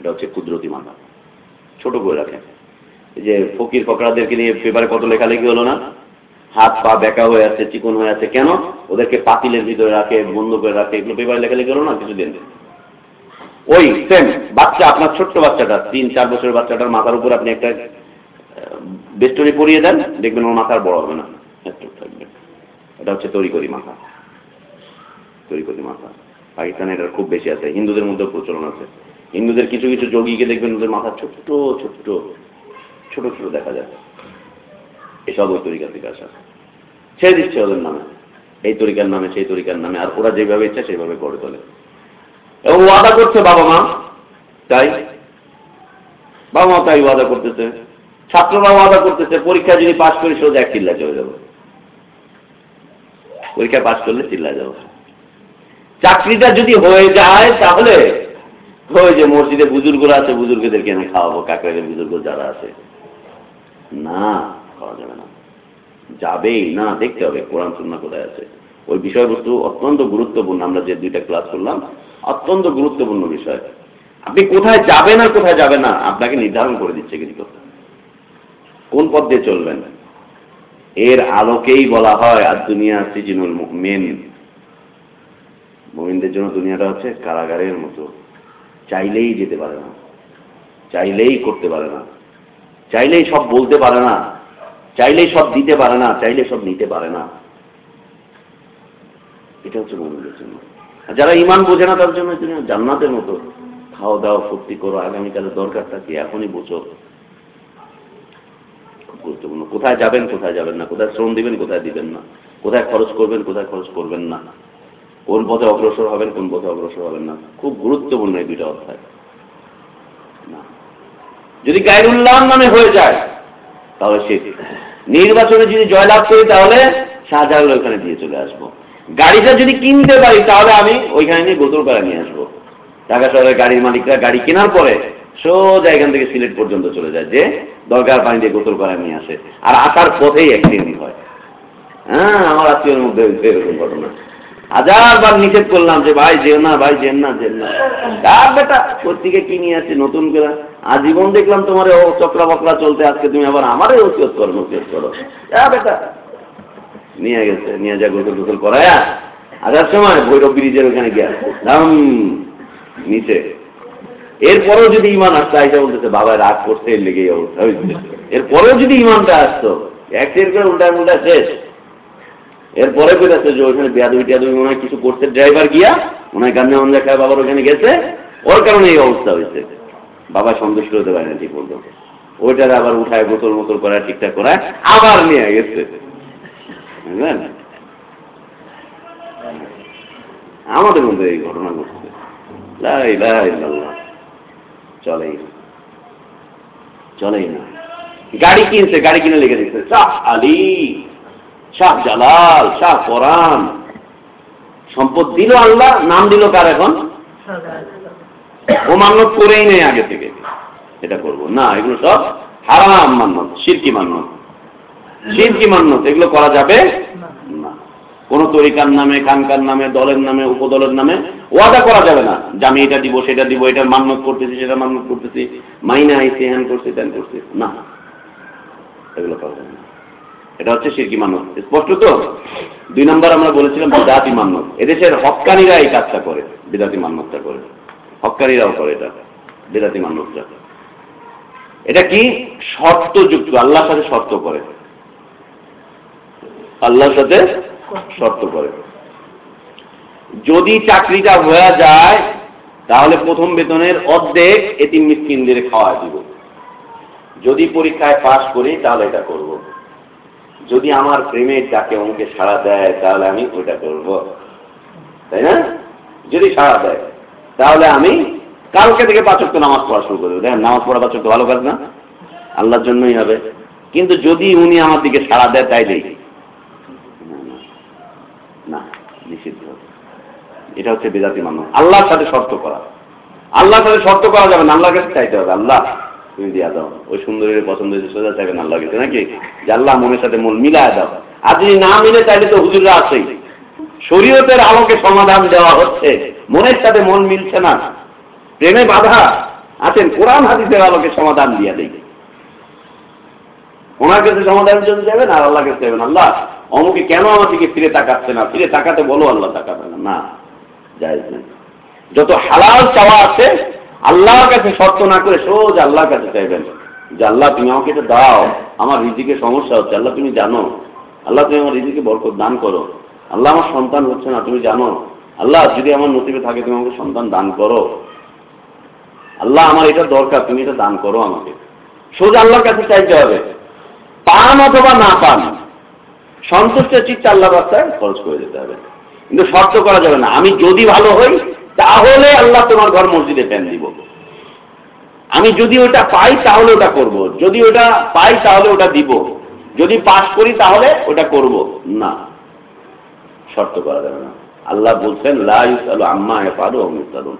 এটা হচ্ছে কুদরতি মাথা। ছোট করে রাখে। এই যে ফকির ফকরাদেরকে নিয়ে পেপারে কত লেখালেখি হলো না? হাত পা বেঁকা হয়ে আছে, চিকন হয়ে আছে, কেন? ওদেরকে পাতিলের ভিতরে রাখে, বন্ধ করে রাখে, এগুলো পেপারে লেখালেখি হলো না কিছু কিছুদিন? ওই সেম বাচ্চা, আপনার ছোট্ট বাচ্চাটা, তিন, চার বছরের বাচ্চাটার মাথার উপর আপনি একটা বেষ্টনী পরিয়ে দেন, দেখবেন ওর মাথার বড় হবে না। থাকবে। এটা হচ্ছে তরিকরি মাথা। তরিকরি মাথা। পাকিস্তানে এটা খুব বেশি আছে। হিন্দুদের মধ্যেও প্রচলন আছে। হিন্দুদের কিছু কিছু যোগীকে দেখবেন ওদের মাথা ছোট্ট ছোট্ট, ছোট ছোট দেখা যায়। এসব ওই তরিকা থেকে আসা ছেড়ে দিচ্ছে ওদের নামে। এই তরিকার নামে, সেই তরিকার নামে। আর ওরা যেভাবে ইচ্ছা, সেভাবে গড়ে তোলে। এবং ওয়াদা করছে বাবা মা, তাই? বাবা মা তাই ওয়াদা করতেছে। ছাত্ররা ওয়াদা করতেছে, পরীক্ষা যদি পাশ করি সোজা এক চিল্লা চলে যাব। পরীক্ষা পাশ করলে চিল্লা যাব। চাকরিটা যদি হয়ে যায়, তাহলে ওই যে মসজিদে বুজুর্গরা আছে, বুজুর্গদেরকে এনে খাওয়াবো কাকারের বুজুর্গ যারা আছে। না, খাওয়া যাবে না। যাবেই না, দেখতে হবে, কোরআন সুন্না কোথায় আছে। ওই বিষয়বস্তু অত্যন্ত গুরুত্বপূর্ণ, আমরা যে দুইটা ক্লাস করলাম, অত্যন্ত গুরুত্বপূর্ণ বিষয়। আপনি কোথায় যাবেন আর কোথায় যাবেন না, আপনাকে নির্ধারণ করে দিচ্ছে কিছু কথা কোন পথ দিয়ে চলবেন? এর আলোকেই বলা হয় আর দুনিয়া সিজিনুল মেন মোমিনদের জন্য দুনিয়াটা হচ্ছে কারাগারের মতো। চাইলেই যেতে পারে না। চাইলেই করতে পারে না। চাইলেই সব বলতে পারে না। চাইলেই সব দিতে পারে না চাইলে সব নিতে পারে না। এটা হচ্ছে মোমিনদের জন্য। যারা ইমান বোঝে না, তার জন্য জান্নাতের মতো। খাওয়া দাওয়া, ফুর্তি করো আগামীকালে দরকারটা কি? এখনই বোঝো। খুব গুরুত্বপূর্ণ। কোথায় যাবেন কোথায় যাবেন না? কোথায় শ্রম দিবেন, কোথায় দিবেন না? কোথায় খরচ করবেন, কোথায় খরচ করবেন না? কোন পথে অগ্রসর হবেন, কোন পথে অগ্রসর হবেন না? খুব গুরুত্বপূর্ণ এই দুইটা অধ্যায়। যদি গাইরুল্লাহ নামে হয়ে যায় তাহলে সে নির্বাচনে যদি জয়লাভ করি, তাহলে শাহজাহান ওইখানে দিয়ে চলে আসব। গাড়িটা যদি কিনতে পারি, তাহলে আমি ওইখানে নিয়ে গোতল করে নিয়ে আসব। ঢাকা শহরের গাড়ির মালিকরা গাড়ি কেনার পরে সোজা এখান থেকে সিলেট পর্যন্ত চলে যায়, যে দরকার পানি দিয়ে গোসল করা নিয়ে আসে। আর আসার পথেই অ্যাক্সিডেন্ট হয়। হ্যাঁ আমার আত্মীয়ের মধ্যে এরকম ঘটনা। হাজার বার নিষেধ করলাম যে ভাই যেও না, ভাই যেন না যেন না। তার বেটা? কোথেকে কি নিয়ে আসছে নতুন করে? আজীবন দেখলাম তোমার ও চক্রা বকরা চলতে, আজকে তুমি আবার আমারই ওসিয়ত করো, নসিয়ত করো। যা বেটা। নিয়ে গেছে, নিয়ে যা গোসল গোসল করায়। আসার সময় ভৈরব ব্রিজের ওখানে গিয়া দাম নিচে। এরপরেও যদি ইমান আসতো, আইসা বলতেছে, বাবা, রাগ লেগেই অবস্থা। হয়েছে এরপরেও যদি ইমানটা আসতো একটির করে উল্টায় উল্টা শেষ। এরপরে বেরোচ্ছে যে ওইখানে বেয়াদবি টিয়াদবি মনে হয় কিছু করছে। ড্রাইভার গিয়া মনে হয় গান্ধী মন্দির খায়, বাবার ওখানে গেছে। ওর কারণে এই অবস্থা হয়েছে। বাবা সন্তুষ্ট হতে পারে না ঠিক বলতো ওইটারে আবার উঠায়, বোতল মোতল করা ঠিকঠাক করায়, আবার নিয়ে গেছে। বুঝলেন? আমাদের মধ্যে এই ঘটনা ঘটছে। লাই লাই চলেই চলেই না। গাড়ি কিনছে, গাড়ি কিনে লিখে দিচ্ছে শাহ আলী। শাহ জালাল, শাহ পরান সম্পদ দিল আল্লাহ, নাম দিল কার এখন? ও মান্যত করেই নেই আগে থেকে। এটা করব। না, এগুলো সব হারাম মান্যত, সিরকি মান্যত। সিরকি মান্যত, এগুলো করা যাবে না। কোন তরিকার নামে, খানকার নামে, দলের নামে, উপদলের নামে ওয়াদা করা যাবে না। যে আমি এটা দিব, সেটা দিব, এটা মান্যত করতেছি, সেটা মান্যত করতেছি। মাইনে আইসি হ্যান করছি, ত্যান করছি। না, এগুলো করা যাবে না। এটা হচ্ছে সিরকি মান্যত স্পষ্ট তো? দুই নম্বর আমরা বলেছিলাম বিদাতি মান্যত এদেশের হকানিরা এই কাজটা করে, বিদাতি মান্যতটা করে। হকানিরাও করে এটা, বিদাতি মান্যতটা এটা কি? শর্তযুক্ত, আল্লাহর সাথে শর্ত করে। আল্লাহর সাথে শর্ত করে। যদি চাকরিটা হয়ে যায়, তাহলে প্রথম বেতনের অর্ধেক এতিম মিসকিনদের খাওয়া দিব। যদি পরীক্ষায় পাশ করি, তাহলে এটা করব। যদি আমার প্রেমের ডাকে আমাকে সাড়া দেয়, তাহলে আমি ওইটা করব। তাই না? যদি সাড়া দেয়, তাহলে আমি কালকে থেকে পাচক নামাজ পড়া শুরু করব। দেখেন, নামাজ পড়া পাচক ভালো কাজ না? আল্লাহর জন্যই হবে। কিন্তু যদি উনি আমার দিকে সাড়া দেয় তাই দেই না, নিষিদ্ধ। এটা হচ্ছে বেদাতি মানুষ আল্লাহর সাথে শর্ত করা। আল্লাহর সাথে শর্ত করা যাবে না। আল্লাহর কাছে চাইতে হবে। আল্লাহ তুমি দিয়া দাও। ওই সুন্দরীর পছন্দ হয়েছে, সোজা চাইবেন আল্লাহ গেছে নাকি? যে আল্লাহ মনের সাথে মন মিলায় দাও। আর যদি না মিলে তাহলে তো হুজুররা আছেই। শরীয়তের আলোকে সমাধান দেওয়া হচ্ছে। মনের সাথে মন মিলছে না। প্রেমে বাধা। আছেন, কোরআন হাদিসের আলোকে সমাধান দিয়ে দেই। ওনার কাছে সমাধান জন্য যাবেন, আর আল্লাহ কাছে যাবেন। আল্লাহ, অমুকে কেন আমার দিকে ফিরে তাকাচ্ছে না? ফিরে তাকাতে বলো, আল্লাহ তাকাবে না। না যাই যত হালাল চাওয়া আছে আল্লাহর কাছে শর্ত না করে সোজ আল্লাহর কাছে চাইবেন। যে আল্লাহ, তুমি আমাকে এটা দাও। আমার রিজিকে সমস্যা হচ্ছে। আল্লাহ, তুমি জানো। আল্লাহ, তুমি আমার রিজিকে বরকত দান করো। আল্লাহ, আমার সন্তান হচ্ছে না, তুমি জানো। আল্লাহ, যদি আমার নসিবে থাকে, তুমি আমাকে সন্তান দান করো। আল্লাহ, আমার এটা দরকার, তুমি এটা দান করো আমাকে। সোজা আল্লাহর কাছে চাইতে হবে। পান অথবা না পান, সন্তুষ্টের চিত্তে আল্লাহ রাস্তায় খরচ করে যেতে হবে। কিন্তু শর্ত করা যাবে না। আমি যদি ভালো হই তাহলে আল্লাহ তোমার ঘর মসজিদে প্যান দিব। আমি যদি ওটা পাই তাহলে ওটা করব। যদি ওটা পাই তাহলে ওটা দিব। যদি পাশ করি তাহলে ওটা করব। না। শর্ত করা যাবে না। আল্লাহ বলছেন লাইসালু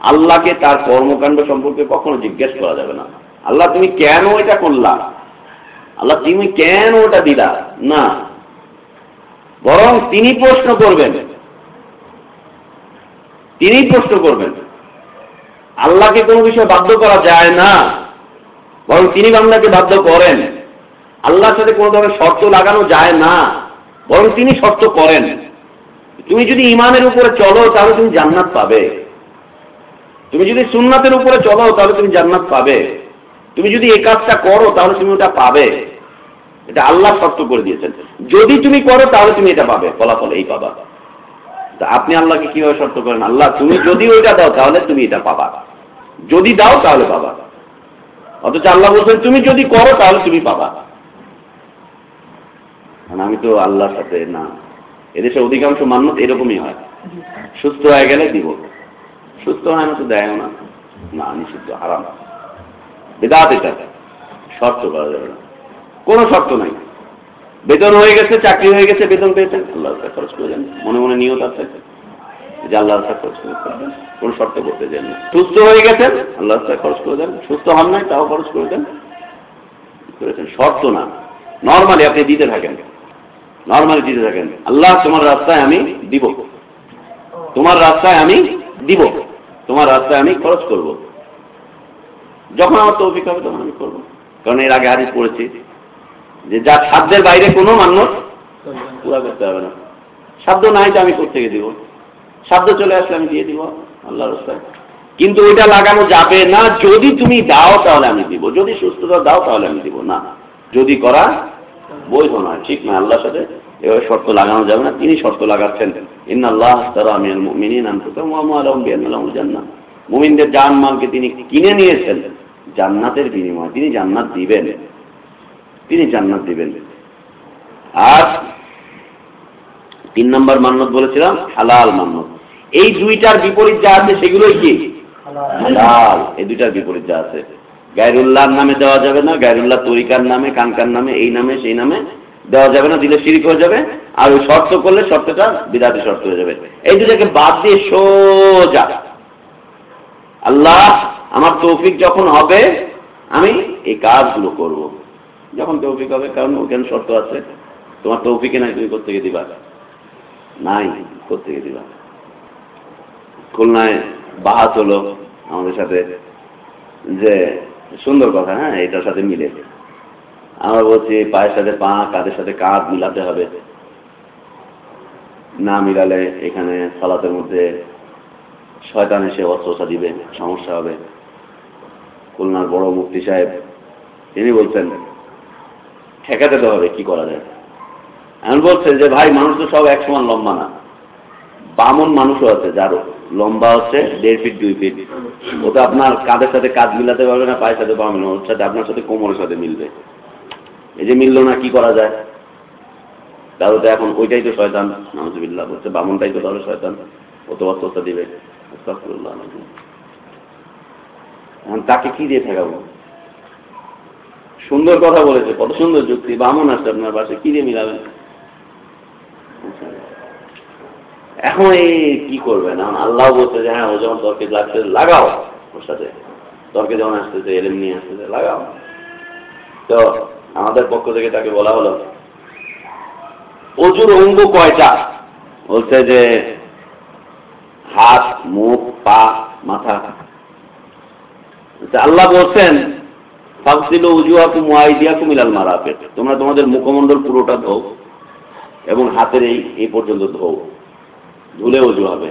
আল্লাহকে তার কর্মকাণ্ড সম্পর্কে কখনো জিজ্ঞেস করা যাবে না। আল্লাহ, তুমি কেন এটা করলা? আল্লাহ, তুমি কেন ওটা দিলা? না। বরং তিনি প্রশ্ন করবেন তিনি প্রশ্ন করবেন। আল্লাহকে কোনো বিষয়ে বাধ্য করা যায় না, বরং তিনি বাংলাকে বাধ্য করেন। আল্লাহর সাথে কোনো ধরনের শর্ত লাগানো যায় না, বরং তিনি শর্ত করেন। তুমি যদি ইমানের উপরে চলো, তাহলে তুমি জান্নাত পাবে। তুমি যদি সুন্নাতের উপরে চলো, তাহলে তুমি জান্নাত পাবে। তুমি যদি এই কাজটা করো, তাহলে তুমি ওটা পাবে। এটা আল্লাহ শর্ত করে দিয়েছেন। যদি তুমি করো, তাহলে তুমি এটা পাবে, ফলাফল এই পাবা। তা আপনি আল্লাহকে কীভাবে শর্ত করেন? আল্লাহ, তুমি যদি ওইটা দাও, তাহলে তুমি এটা পাবা। যদি দাও, তাহলে পাবা। অথচ আল্লাহ বলছেন, তুমি যদি করো, তাহলে তুমি পাবা। আমি তো আল্লাহর সাথে না। এদেশে অধিকাংশ মানুষ এরকমই হয়। সুস্থ হয়ে গেলে দিব। সুস্থ হয় না তো দেয় না। না নিষিদ্ধ হারাম। বেদাত এটা। শর্ত করা যাবে না। কোনো শর্ত নাই। বেতন হয়ে গেছে, চাকরি হয়ে গেছে, বেতন পেয়েছেন। আল্লাহ খরচ করে দেন। মনে মনে নিয়ত আছে? যে আল্লাহ খরচ করে কোন শর্ত করতে দেন না। সুস্থ হয়ে গেছেন আল্লাহ খরচ করে দেন। সুস্থ হন নাই, তাও খরচ করে দেন। করেছেন। শর্ত না। নর্মালি আপনি দিতে থাকেন। নর্মালি দিতে থাকেন। আল্লাহ তোমার রাস্তায় আমি দিব। তোমার রাস্তায় আমি দিব। তোমার রাস্তায় আমি খরচ করব। যখন আমার তৌফিক হবে, তখন আমি করব। কারণ এর আগে হারিস পড়েছি যে যার সাধ্যের বাইরে কোনো মানুষ পুরা করতে হবে না। সাধ্য নাই তো আমি কোথেকে দিব? সাধ্য চলে আসলে আমি দিয়ে দিব আল্লাহ রাস্তায়। কিন্তু ওইটা লাগানো যাবে না। যদি তুমি দাও তাহলে আমি দিব। যদি সুস্থতা দাও তাহলে আমি দিব না। যদি করা বৈধ নয় ঠিক না আল্লাহর সাথে? এভাবে শর্ত লাগানো যাবে না। তিনি শর্ত লাগাচ্ছেন। ইন আল্লাহ মুমিনদের জান মালকে তিনি কিনে নিয়েছেন। জান্নাতের বিনিময়। তিনি জান্নাত দিবেন। তিনি জান্নাত দিবেন। আর তিন নম্বর মান্নত বলেছিলাম, হালাল মান্নত। এই দুইটার বিপরীত যা আছে, সেগুলোই কি? হালাল। এই দুইটার বিপরীত যা আছে। গায়রুল্লাহর নামে দেওয়া যাবে না, গায়রুল্লাহ তরিকার নামে, কানকার নামে, এই নামে, সেই নামে দেওয়া যাবে না, দিলে শিরিক হয়ে যাবে। আর ওই শর্ত করলে শর্তটা বিরাটি শর্ত হয়ে যাবে। এই দুটাকে বাদ দিয়ে সোজা। আল্লাহ, আমার তৌফিক যখন হবে, আমি এই কাজগুলো করব। যখন তৌফিক হবে, কারণ ওখানে শর্ত আছে? তোমার তৌফিকে নাই, তুমি কোথেকে দিবা? নাই কোথেকে দিবা? খুলনায় বাহাত হলো আমাদের সাথে যে সুন্দর কথা হ্যাঁ এটার সাথে মিলে। আমরা বলছি, পায়ের সাথে পা কাদের সাথে কাঁধ মিলাতে হবে। না মিলালে এখানে সালাতের মধ্যে শয়তান এসে অস্ত্রসা দিবে, সমস্যা হবে। খুলনার বড় মুক্তি সাহেব, তিনি বলছেন ঠেকাতে হবে, কি করা যায়? এমন বলছে যে, ভাই, মানুষ তো সব এক সমান লম্বা না। বামন মানুষও আছে যার লম্বা হচ্ছে দেড় ফিট দুই ফিট ও তো আপনার কাঁধের সাথে কাঁধ মিলাতে পারবে না, পায়ের সাথে পা মিলানো ওর সাথে, আপনার সাথে কোমরের সাথে মিলবে। এই যে মিললো না, কি করা যায়? তাহলে তো এখন ওইটাই তো শয়তান। নামজুবিল্লাহ বলছে, বামনটাই তো তাহলে শয়তান। ও তো অস্ত্রতা দিবে তাকে কি দিয়ে ঠেকাবো? সুন্দর কথা বলেছে, কত সুন্দর যুক্তি। বামন আসছে আপনার পাশে, কি দিয়ে মিলাবেন? এখন এই কি করবেন আল্লাহ বলছে যে হ্যাঁ ও যখন দরকে লাগছে, লাগাও ওর সাথে। তর্কে যখন আসতেছে, এলেম নিয়ে আসতেছে, লাগাও। তো আমাদের পক্ষ থেকে তাকে বলা হলো, অজুর অঙ্গ কয়টা? বলছে যে, হাত, মুখ, পা, মাথা। আল্লাহ বলছেন ফাকসিল উজুয়াকুম ওয়াইদিয়াকুম ইলাল মারাফিক। তোমরা তোমাদের মুখমণ্ডল পুরোটা ধো এবং হাতের এই এই পর্যন্ত ধুলে উজু হবে।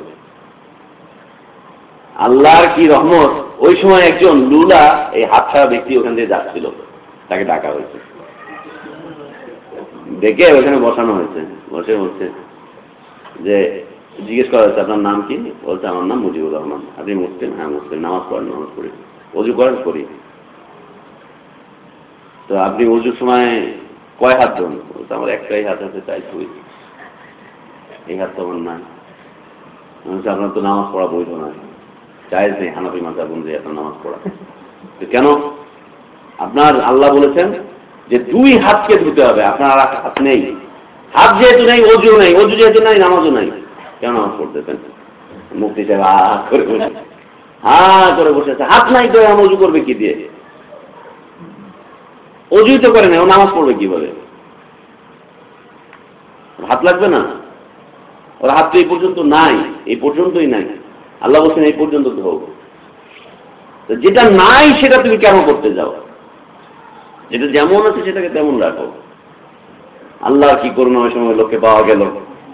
আল্লাহর কি রহমত? ওই সময় একজন লুলা, এই হাত ছাড়া ব্যক্তি ওখান দিয়ে যাচ্ছিল। তাকে ডাকা হয়েছে। ডেকে ওখানে বসানো হয়েছে। বসে যে জিজ্ঞেস করা হয়েছে, আপনার নাম কি? বলছে, আমার নাম মুজিবুর রহমান। আপনি মুসলিম? হ্যাঁ মুসলিম। নামাজ পড়েন, নামাজ পড়ি। অজু করেন, করি। তো আপনি অজুর সময় কয় হাত ধরুন? আমার একটাই হাত আছে, তাই ছুই এই হাত তো নাই। আপনার তো নামাজ পড়া বৈধ না চাইজ নেই, হানাফি মাথা বন্ধু আপনার নামাজ পড়া। তো কেন? আপনার আল্লাহ বলেছেন যে দুই হাতকে ধুতে হবে, আপনার আর হাত নেই। হাত যেহেতু নেই, অজু নেই, অজু যেহেতু নাই, নামাজও নাই। কেন নামাজ পড়তেছেন? মুক্তি সাহেব হা করে বসে হা করে বসে আছে। হাত নাই তো এখন অজু করবে কি দিয়ে? অজুই তো করে না ও নামাজ পড়বে কীভাবে? হাত লাগবে না? ওর হাত তো এই পর্যন্ত নাই, এই পর্যন্তই নাই। আল্লাহ বলছেন এই পর্যন্ত ধোক যেটা নাই, সেটা তুমি কেন করতে যাও? যেটা যেমন আছে, সেটাকে তেমন রাখো। আল্লাহ কি করুন, ওই সময় লোককে পাওয়া গেল।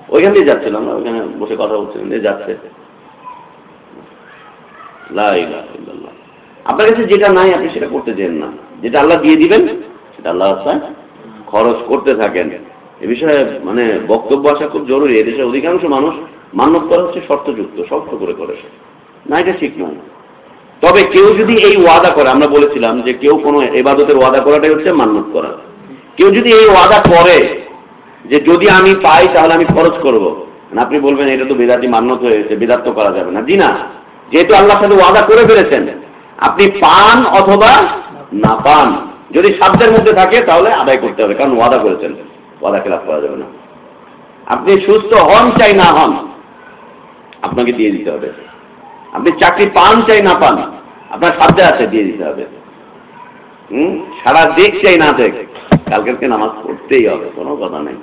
ওইখান দিয়ে যাচ্ছিল, আমরা ওইখানে বসে কথা বলছিলাম যাচ্ছে। আপনার কাছে যেটা নাই, আপনি সেটা করতে চান না। যেটা আল্লাহ দিয়ে দিবেন, সেটা আল্লাহ খরচ করতে থাকেন। এ বিষয়ে মানে বক্তব্য আসা খুব জরুরি। এদেশের অধিকাংশ মানুষ মান্যত করা হচ্ছে শর্তযুক্ত, শক্ত করে করে। না, এটা ঠিক নয়। তবে কেউ যদি এই ওয়াদা করে, আমরা বলেছিলাম যে কেউ কোনো এবাদতের ওয়াদা করাটাই হচ্ছে মান্যত করা। কেউ যদি এই ওয়াদা করে যে যদি আমি পাই, তাহলে আমি খরচ করব। আপনি বলবেন, এটা তো বেদাতি মান্যত হয়েছে, বেদাত্ত করা যাবে না। জি না। যেহেতু আল্লাহর সাথে ওয়াদা করে ফেলেছেন আপনি পান অথবা না পান। যদি সাধ্যের মধ্যে থাকে, তাহলে আদায় করতে হবে, কারণ ওয়াদা করেছেন। ওয়াদা খেলাফ করা যাবে না। আপনি সুস্থ হন চাই না হন, আপনাকে দিয়ে দিতে হবে। আপনি চাকরি পান চাই না পান, আপনার সাধ্যে আছে, দিয়ে দিতে হবে। হুম? সারা দেখ চাই না দেখ। কালকে নামাজ পড়তেই হবে, কোনো কথা নেই।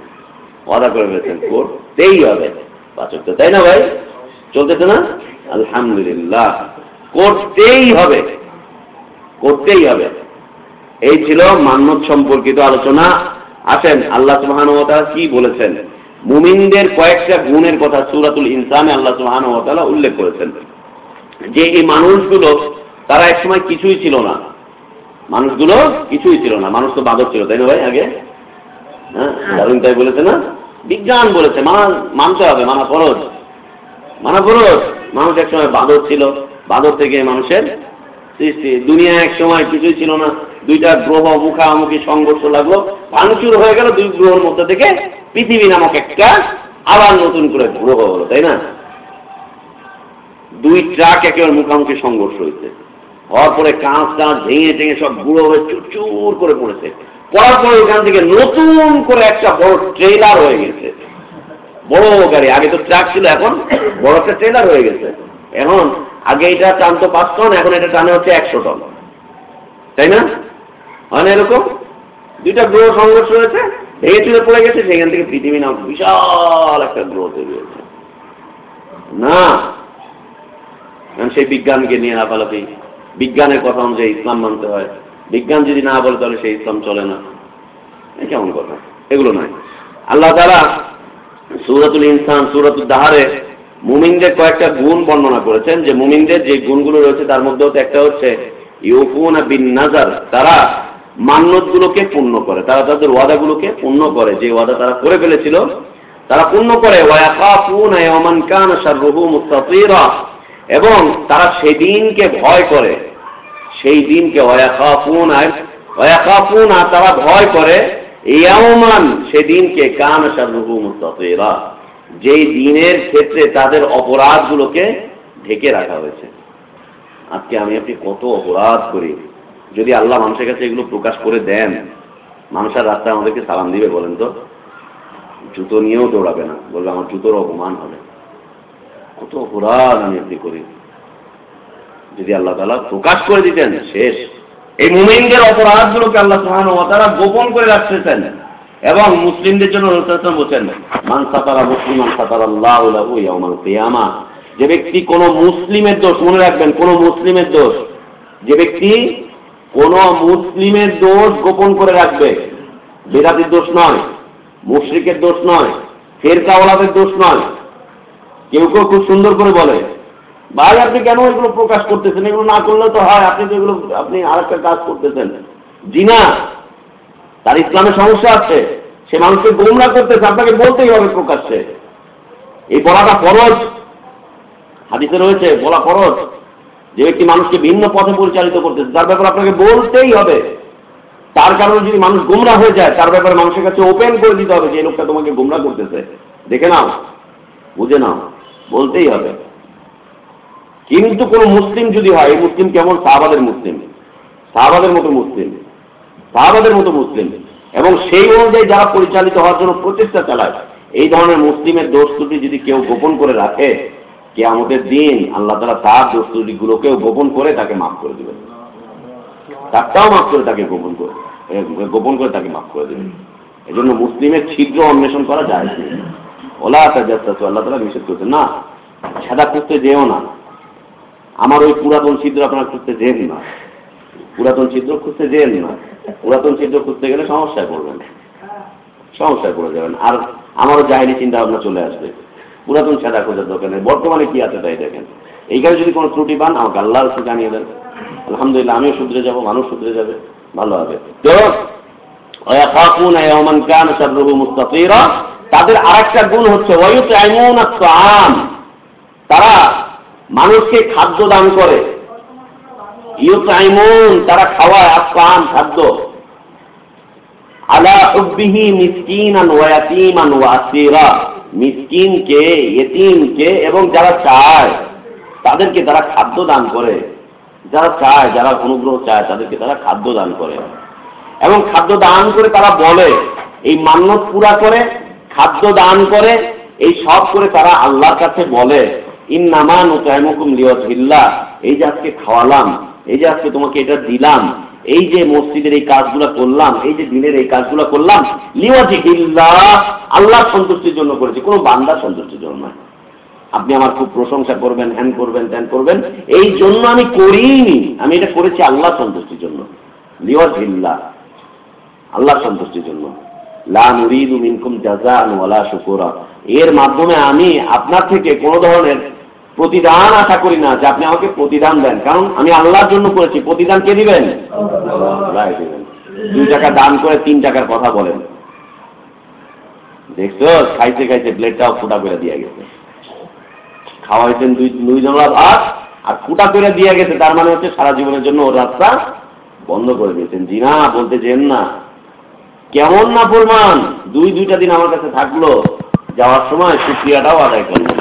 ওয়াদা করে ফেলেছেন করতেই হবে। পাচক তো, তাই না ভাই? চলতেছে না? আলহামদুলিল্লাহ। করতেই হবে। করতেই হবে। এই ছিল মান্যত সম্পর্কিত আলোচনা। আসেন আল্লাহ সুবাহান কি বলেছেন? মুমিনদের কয়েকটা গুণের কথা সুরাতুল ইনসানে আল্লাহ সুবাহান উল্লেখ করেছেন। যে এই মানুষগুলো তারা একসময় কিছুই ছিল না। মানুষগুলো কিছুই ছিল না। মানুষ তো বাদক ছিল তাই না ভাই আগে? হ্যাঁ। দারুণ তাই বলেছে না? বিজ্ঞান বলেছে মানা মানতে হবে মানা ফরজ। মানা ফরজ। মানুষ একসময় বাদর ছিল। বাদর থেকে মানুষের সৃষ্টি। দুনিয়া এক সময় কিছুই ছিল না। দুইটা গ্রহ মুখামুখি সংঘর্ষ লাগল। ভাঙচুর হয়ে গেল দুই গ্রহের মধ্যে থেকে পৃথিবী নামক একটা আবার নতুন করে গ্রহ হলো, তাই না? দুই ট্রাক একেবারে মুখামুখি সংঘর্ষ হয়েছে হওয়ার পরে কাঁচ টাঁচ ভেঙে টেঙে সব গুঁড়ো হয়ে চুর করে পড়েছে। পড়ার পরে ওখান থেকে নতুন করে একটা বড় ট্রেলার হয়ে গেছে। বড় গাড়ি। আগে তো ট্রাক ছিল, এখন বড় একটা ট্রেলার হয়ে গেছে। এখন আগে এটা টানতো পাঁচ টন, এখন এটা টানে হচ্ছে একশো টন। তাই না? হয় না এরকম? দুইটা গ্রহ সংঘর্ষ হয়েছে, ভেঙে চুলে পড়ে গেছে, সেখান থেকে পৃথিবী নাম বিশাল একটা গ্রহ তৈরি হয়েছে। না। সেই বিজ্ঞানকে নিয়ে লাফালাফি বিজ্ঞানের কথা অনুযায়ী ইসলাম মানতে হয়। বিজ্ঞান যদি না বলে, তাহলে সেই ইসলাম চলে না। কেমন কথা? এগুলো নয়। আল্লাহ তারা সুরাতুল ইনসান সুরাতুল দাহারে মুমিনদের কয়েকটা গুণ বর্ণনা করেছেন, যে মুমিনদের যে গুণগুলো রয়েছে তার মধ্যে একটা হচ্ছে ইউফুন বিন নাজার, তারা মান্যতগুলোকে পূর্ণ করে, তারা তাদের ওয়াদাগুলোকে পূর্ণ করে, যে ওয়াদা তারা করে ফেলেছিল, তারা পূর্ণ করে এবং তারা সেদিনকে ভয় করে, সেই দিনকে তারা ভয় করে ইয়ামান সেদিনকে কান মুস্তাফিরা যেই দিনের ক্ষেত্রে তাদের অপরাধগুলোকে ঢেকে রাখা হয়েছে। আজকে আমি আপনি কত অপরাধ করি। যদি আল্লাহ মানুষের কাছে এগুলো প্রকাশ করে দেন মানুষের রাস্তায় আমাদেরকে সালাম দিবে বলেন তো? জুতো নিয়েও দৌড়াবে না। বলবে, আমার জুতোর অপমান হবে। কত অপরাধ আমি আপনি করি। যদি আল্লাহ তালা প্রকাশ করে দিতেন, শেষ। এই মুমিনদের অপরাধগুলোকে আল্লাহ তারা গোপন করে রাখতেছেন। এবং মুসলিমদের জন্য রসুলাম বলছেন, মান সাতারা মুসলিমান সাতার আল্লাহ যে ব্যক্তি কোন মুসলিমের দোষ, মনে রাখবেন, কোন মুসলিমের দোষ, যে ব্যক্তি কোন মুসলিমের দোষ গোপন করে রাখবে, বেদাতির দোষ নয়, মুশ্রিকের দোষ নয়, ফেরকাওয়ালাদের দোষ নয়। কেউ কেউ খুব সুন্দর করে বলে, ভাই, আপনি কেন এগুলো প্রকাশ করতেছেন? এগুলো না করলে তো হয়, আপনি তো এগুলো, আপনি আর একটা কাজ করতেছেন। জি না তার ইসলামের সমস্যা আছে। সে মানুষকে গোমরা করতেছে, আপনাকে বলতেই হবে প্রকাশ্যে। এই বলাটা ফরজ। হাদিসে রয়েছে, বলা ফরজ যে ব্যক্তি মানুষকে ভিন্ন পথে পরিচালিত করতেছে, তার ব্যাপারে আপনাকে বলতেই হবে। তার কারণে যদি মানুষ গুমরা হয়ে যায়, তার ব্যাপারে মানুষের কাছে ওপেন করে দিতে হবে যে লোকটা তোমাকে গুমরা করতেছে। দেখে নাও, বুঝে নাও, বলতেই হবে। কিন্তু কোন মুসলিম যদি হয়, এই মুসলিম কেমন? সাহাবাদের মুসলিম। সাহাবাদের মতো মুসলিম। সাহাবাদের মতো মুসলিম। এবং সেই অনুযায়ী যারা পরিচালিত হওয়ার জন্য প্রচেষ্টা চালায়, এই ধরনের মুসলিমের দোষ ত্রুটি যদি কেউ গোপন করে রাখে কে আমাদের দিন আল্লাহ তালা তার দোষ ত্রুটিগুলোকেও গোপন করে তাকে মাফ করে দেবেন। তারটাও মাফ করে তাকে গোপন করে গোপন করে তাকে মাফ করে দেবেন। এই জন্য মুসলিমের ছিদ্র অন্বেষণ করা যায়। ওলা তাজাস্তাস আল্লাহ তালা নিষেধ করছেন না, সাদা খুঁজতে যেও না। আমার ওই পুরাতন ছিদ্র আপনার খুঁজতে যেন না। পুরাতন ছিদ্র খুঁজতে যেন না। পুরাতন ছিদ্র খুঁজতে গেলে সমস্যায় পড়বেন। সমস্যায় পড়ে যাবেন। আর আমারও জাহিনি চিন্তা ভাবনা চলে আসবে। পুরাতন সাদা খোঁজার দরকার নেই। বর্তমানে কি আছে তাই দেখেন। এইখানে যদি কোনো ত্রুটি পান, আমাকে আল্লাহ রসুল জানিয়ে দেন। আলহামদুলিল্লাহ, আমিও শুধরে যাব, মানুষ শুধরে যাবে। ভালো হবে। তাদের আরেকটা গুণ হচ্ছে তারা মানুষকে খাদ্য দান করে। ইউতাইমুন, তারা খাওয়ায় আসান খাদ্য। আলা আসীরা। মিসকিনকে, ইয়েতিমকে এবং যারা চায়, তাদেরকে তারা খাদ্য দান করে। যারা চায়, যারা অনুগ্রহ চায়, তাদেরকে তারা খাদ্য দান করে। এবং খাদ্য দান করে তারা বলে, এই মান্যত পুরা করে, খাদ্য দান করে, এই সব করে তারা আল্লাহর কাছে বলে ইন্নামান উতাইমুকুম লিওয়াজহিল্লাহ, এই যে আজকে খাওয়ালাম এই যে আজকে তোমাকে এটা দিলাম, এই যে মসজিদের এই কাজগুলো করলাম, এই যে দিনের এই কাজগুলো করলাম, লিওয়াজহিল্লাহ আল্লাহর সন্তুষ্টির জন্য করেছি। কোনো বান্দার সন্তুষ্টির জন্য নয়। আপনি আমার খুব প্রশংসা করবেন হ্যান করবেন ত্যান করবেন। এই জন্য আমি করিনি। আমি এটা করেছি আল্লাহ সন্তুষ্টির জন্য। লিওয়াজহিল্লাহ, আল্লাহ সন্তুষ্টির জন্য। লা নুরিদু মিনকুম জাযাআন ওয়ালা শুকুরা। এর মাধ্যমে আমি আপনার থেকে কোনো ধরনের প্রতিদান আশা করি না যে আপনি আমাকে প্রতিদান দেন। কারণ আমি আল্লাহর জন্য করেছি। প্রতিদান কে দিবেন? দুই টাকা দান করে তিন টাকার কথা বলেন। দেখছ? খাইতে খাইতে প্লেটটাও ফুটা করে দিয়ে গেছে। খাওয়াইছেন দুই দুই জনলা ভাত আর ফুটা করে দিয়ে গেছে। তার মানে হচ্ছে সারা জীবনের জন্য ওর রাস্তা বন্ধ করে দিয়েছেন। জি না, বলতে চেন না। কেমন না পরিমাণ দুই দুইটা দিন আমার কাছে থাকল। যাওয়ার সময় সুক্রিয়াটাও আদায় করল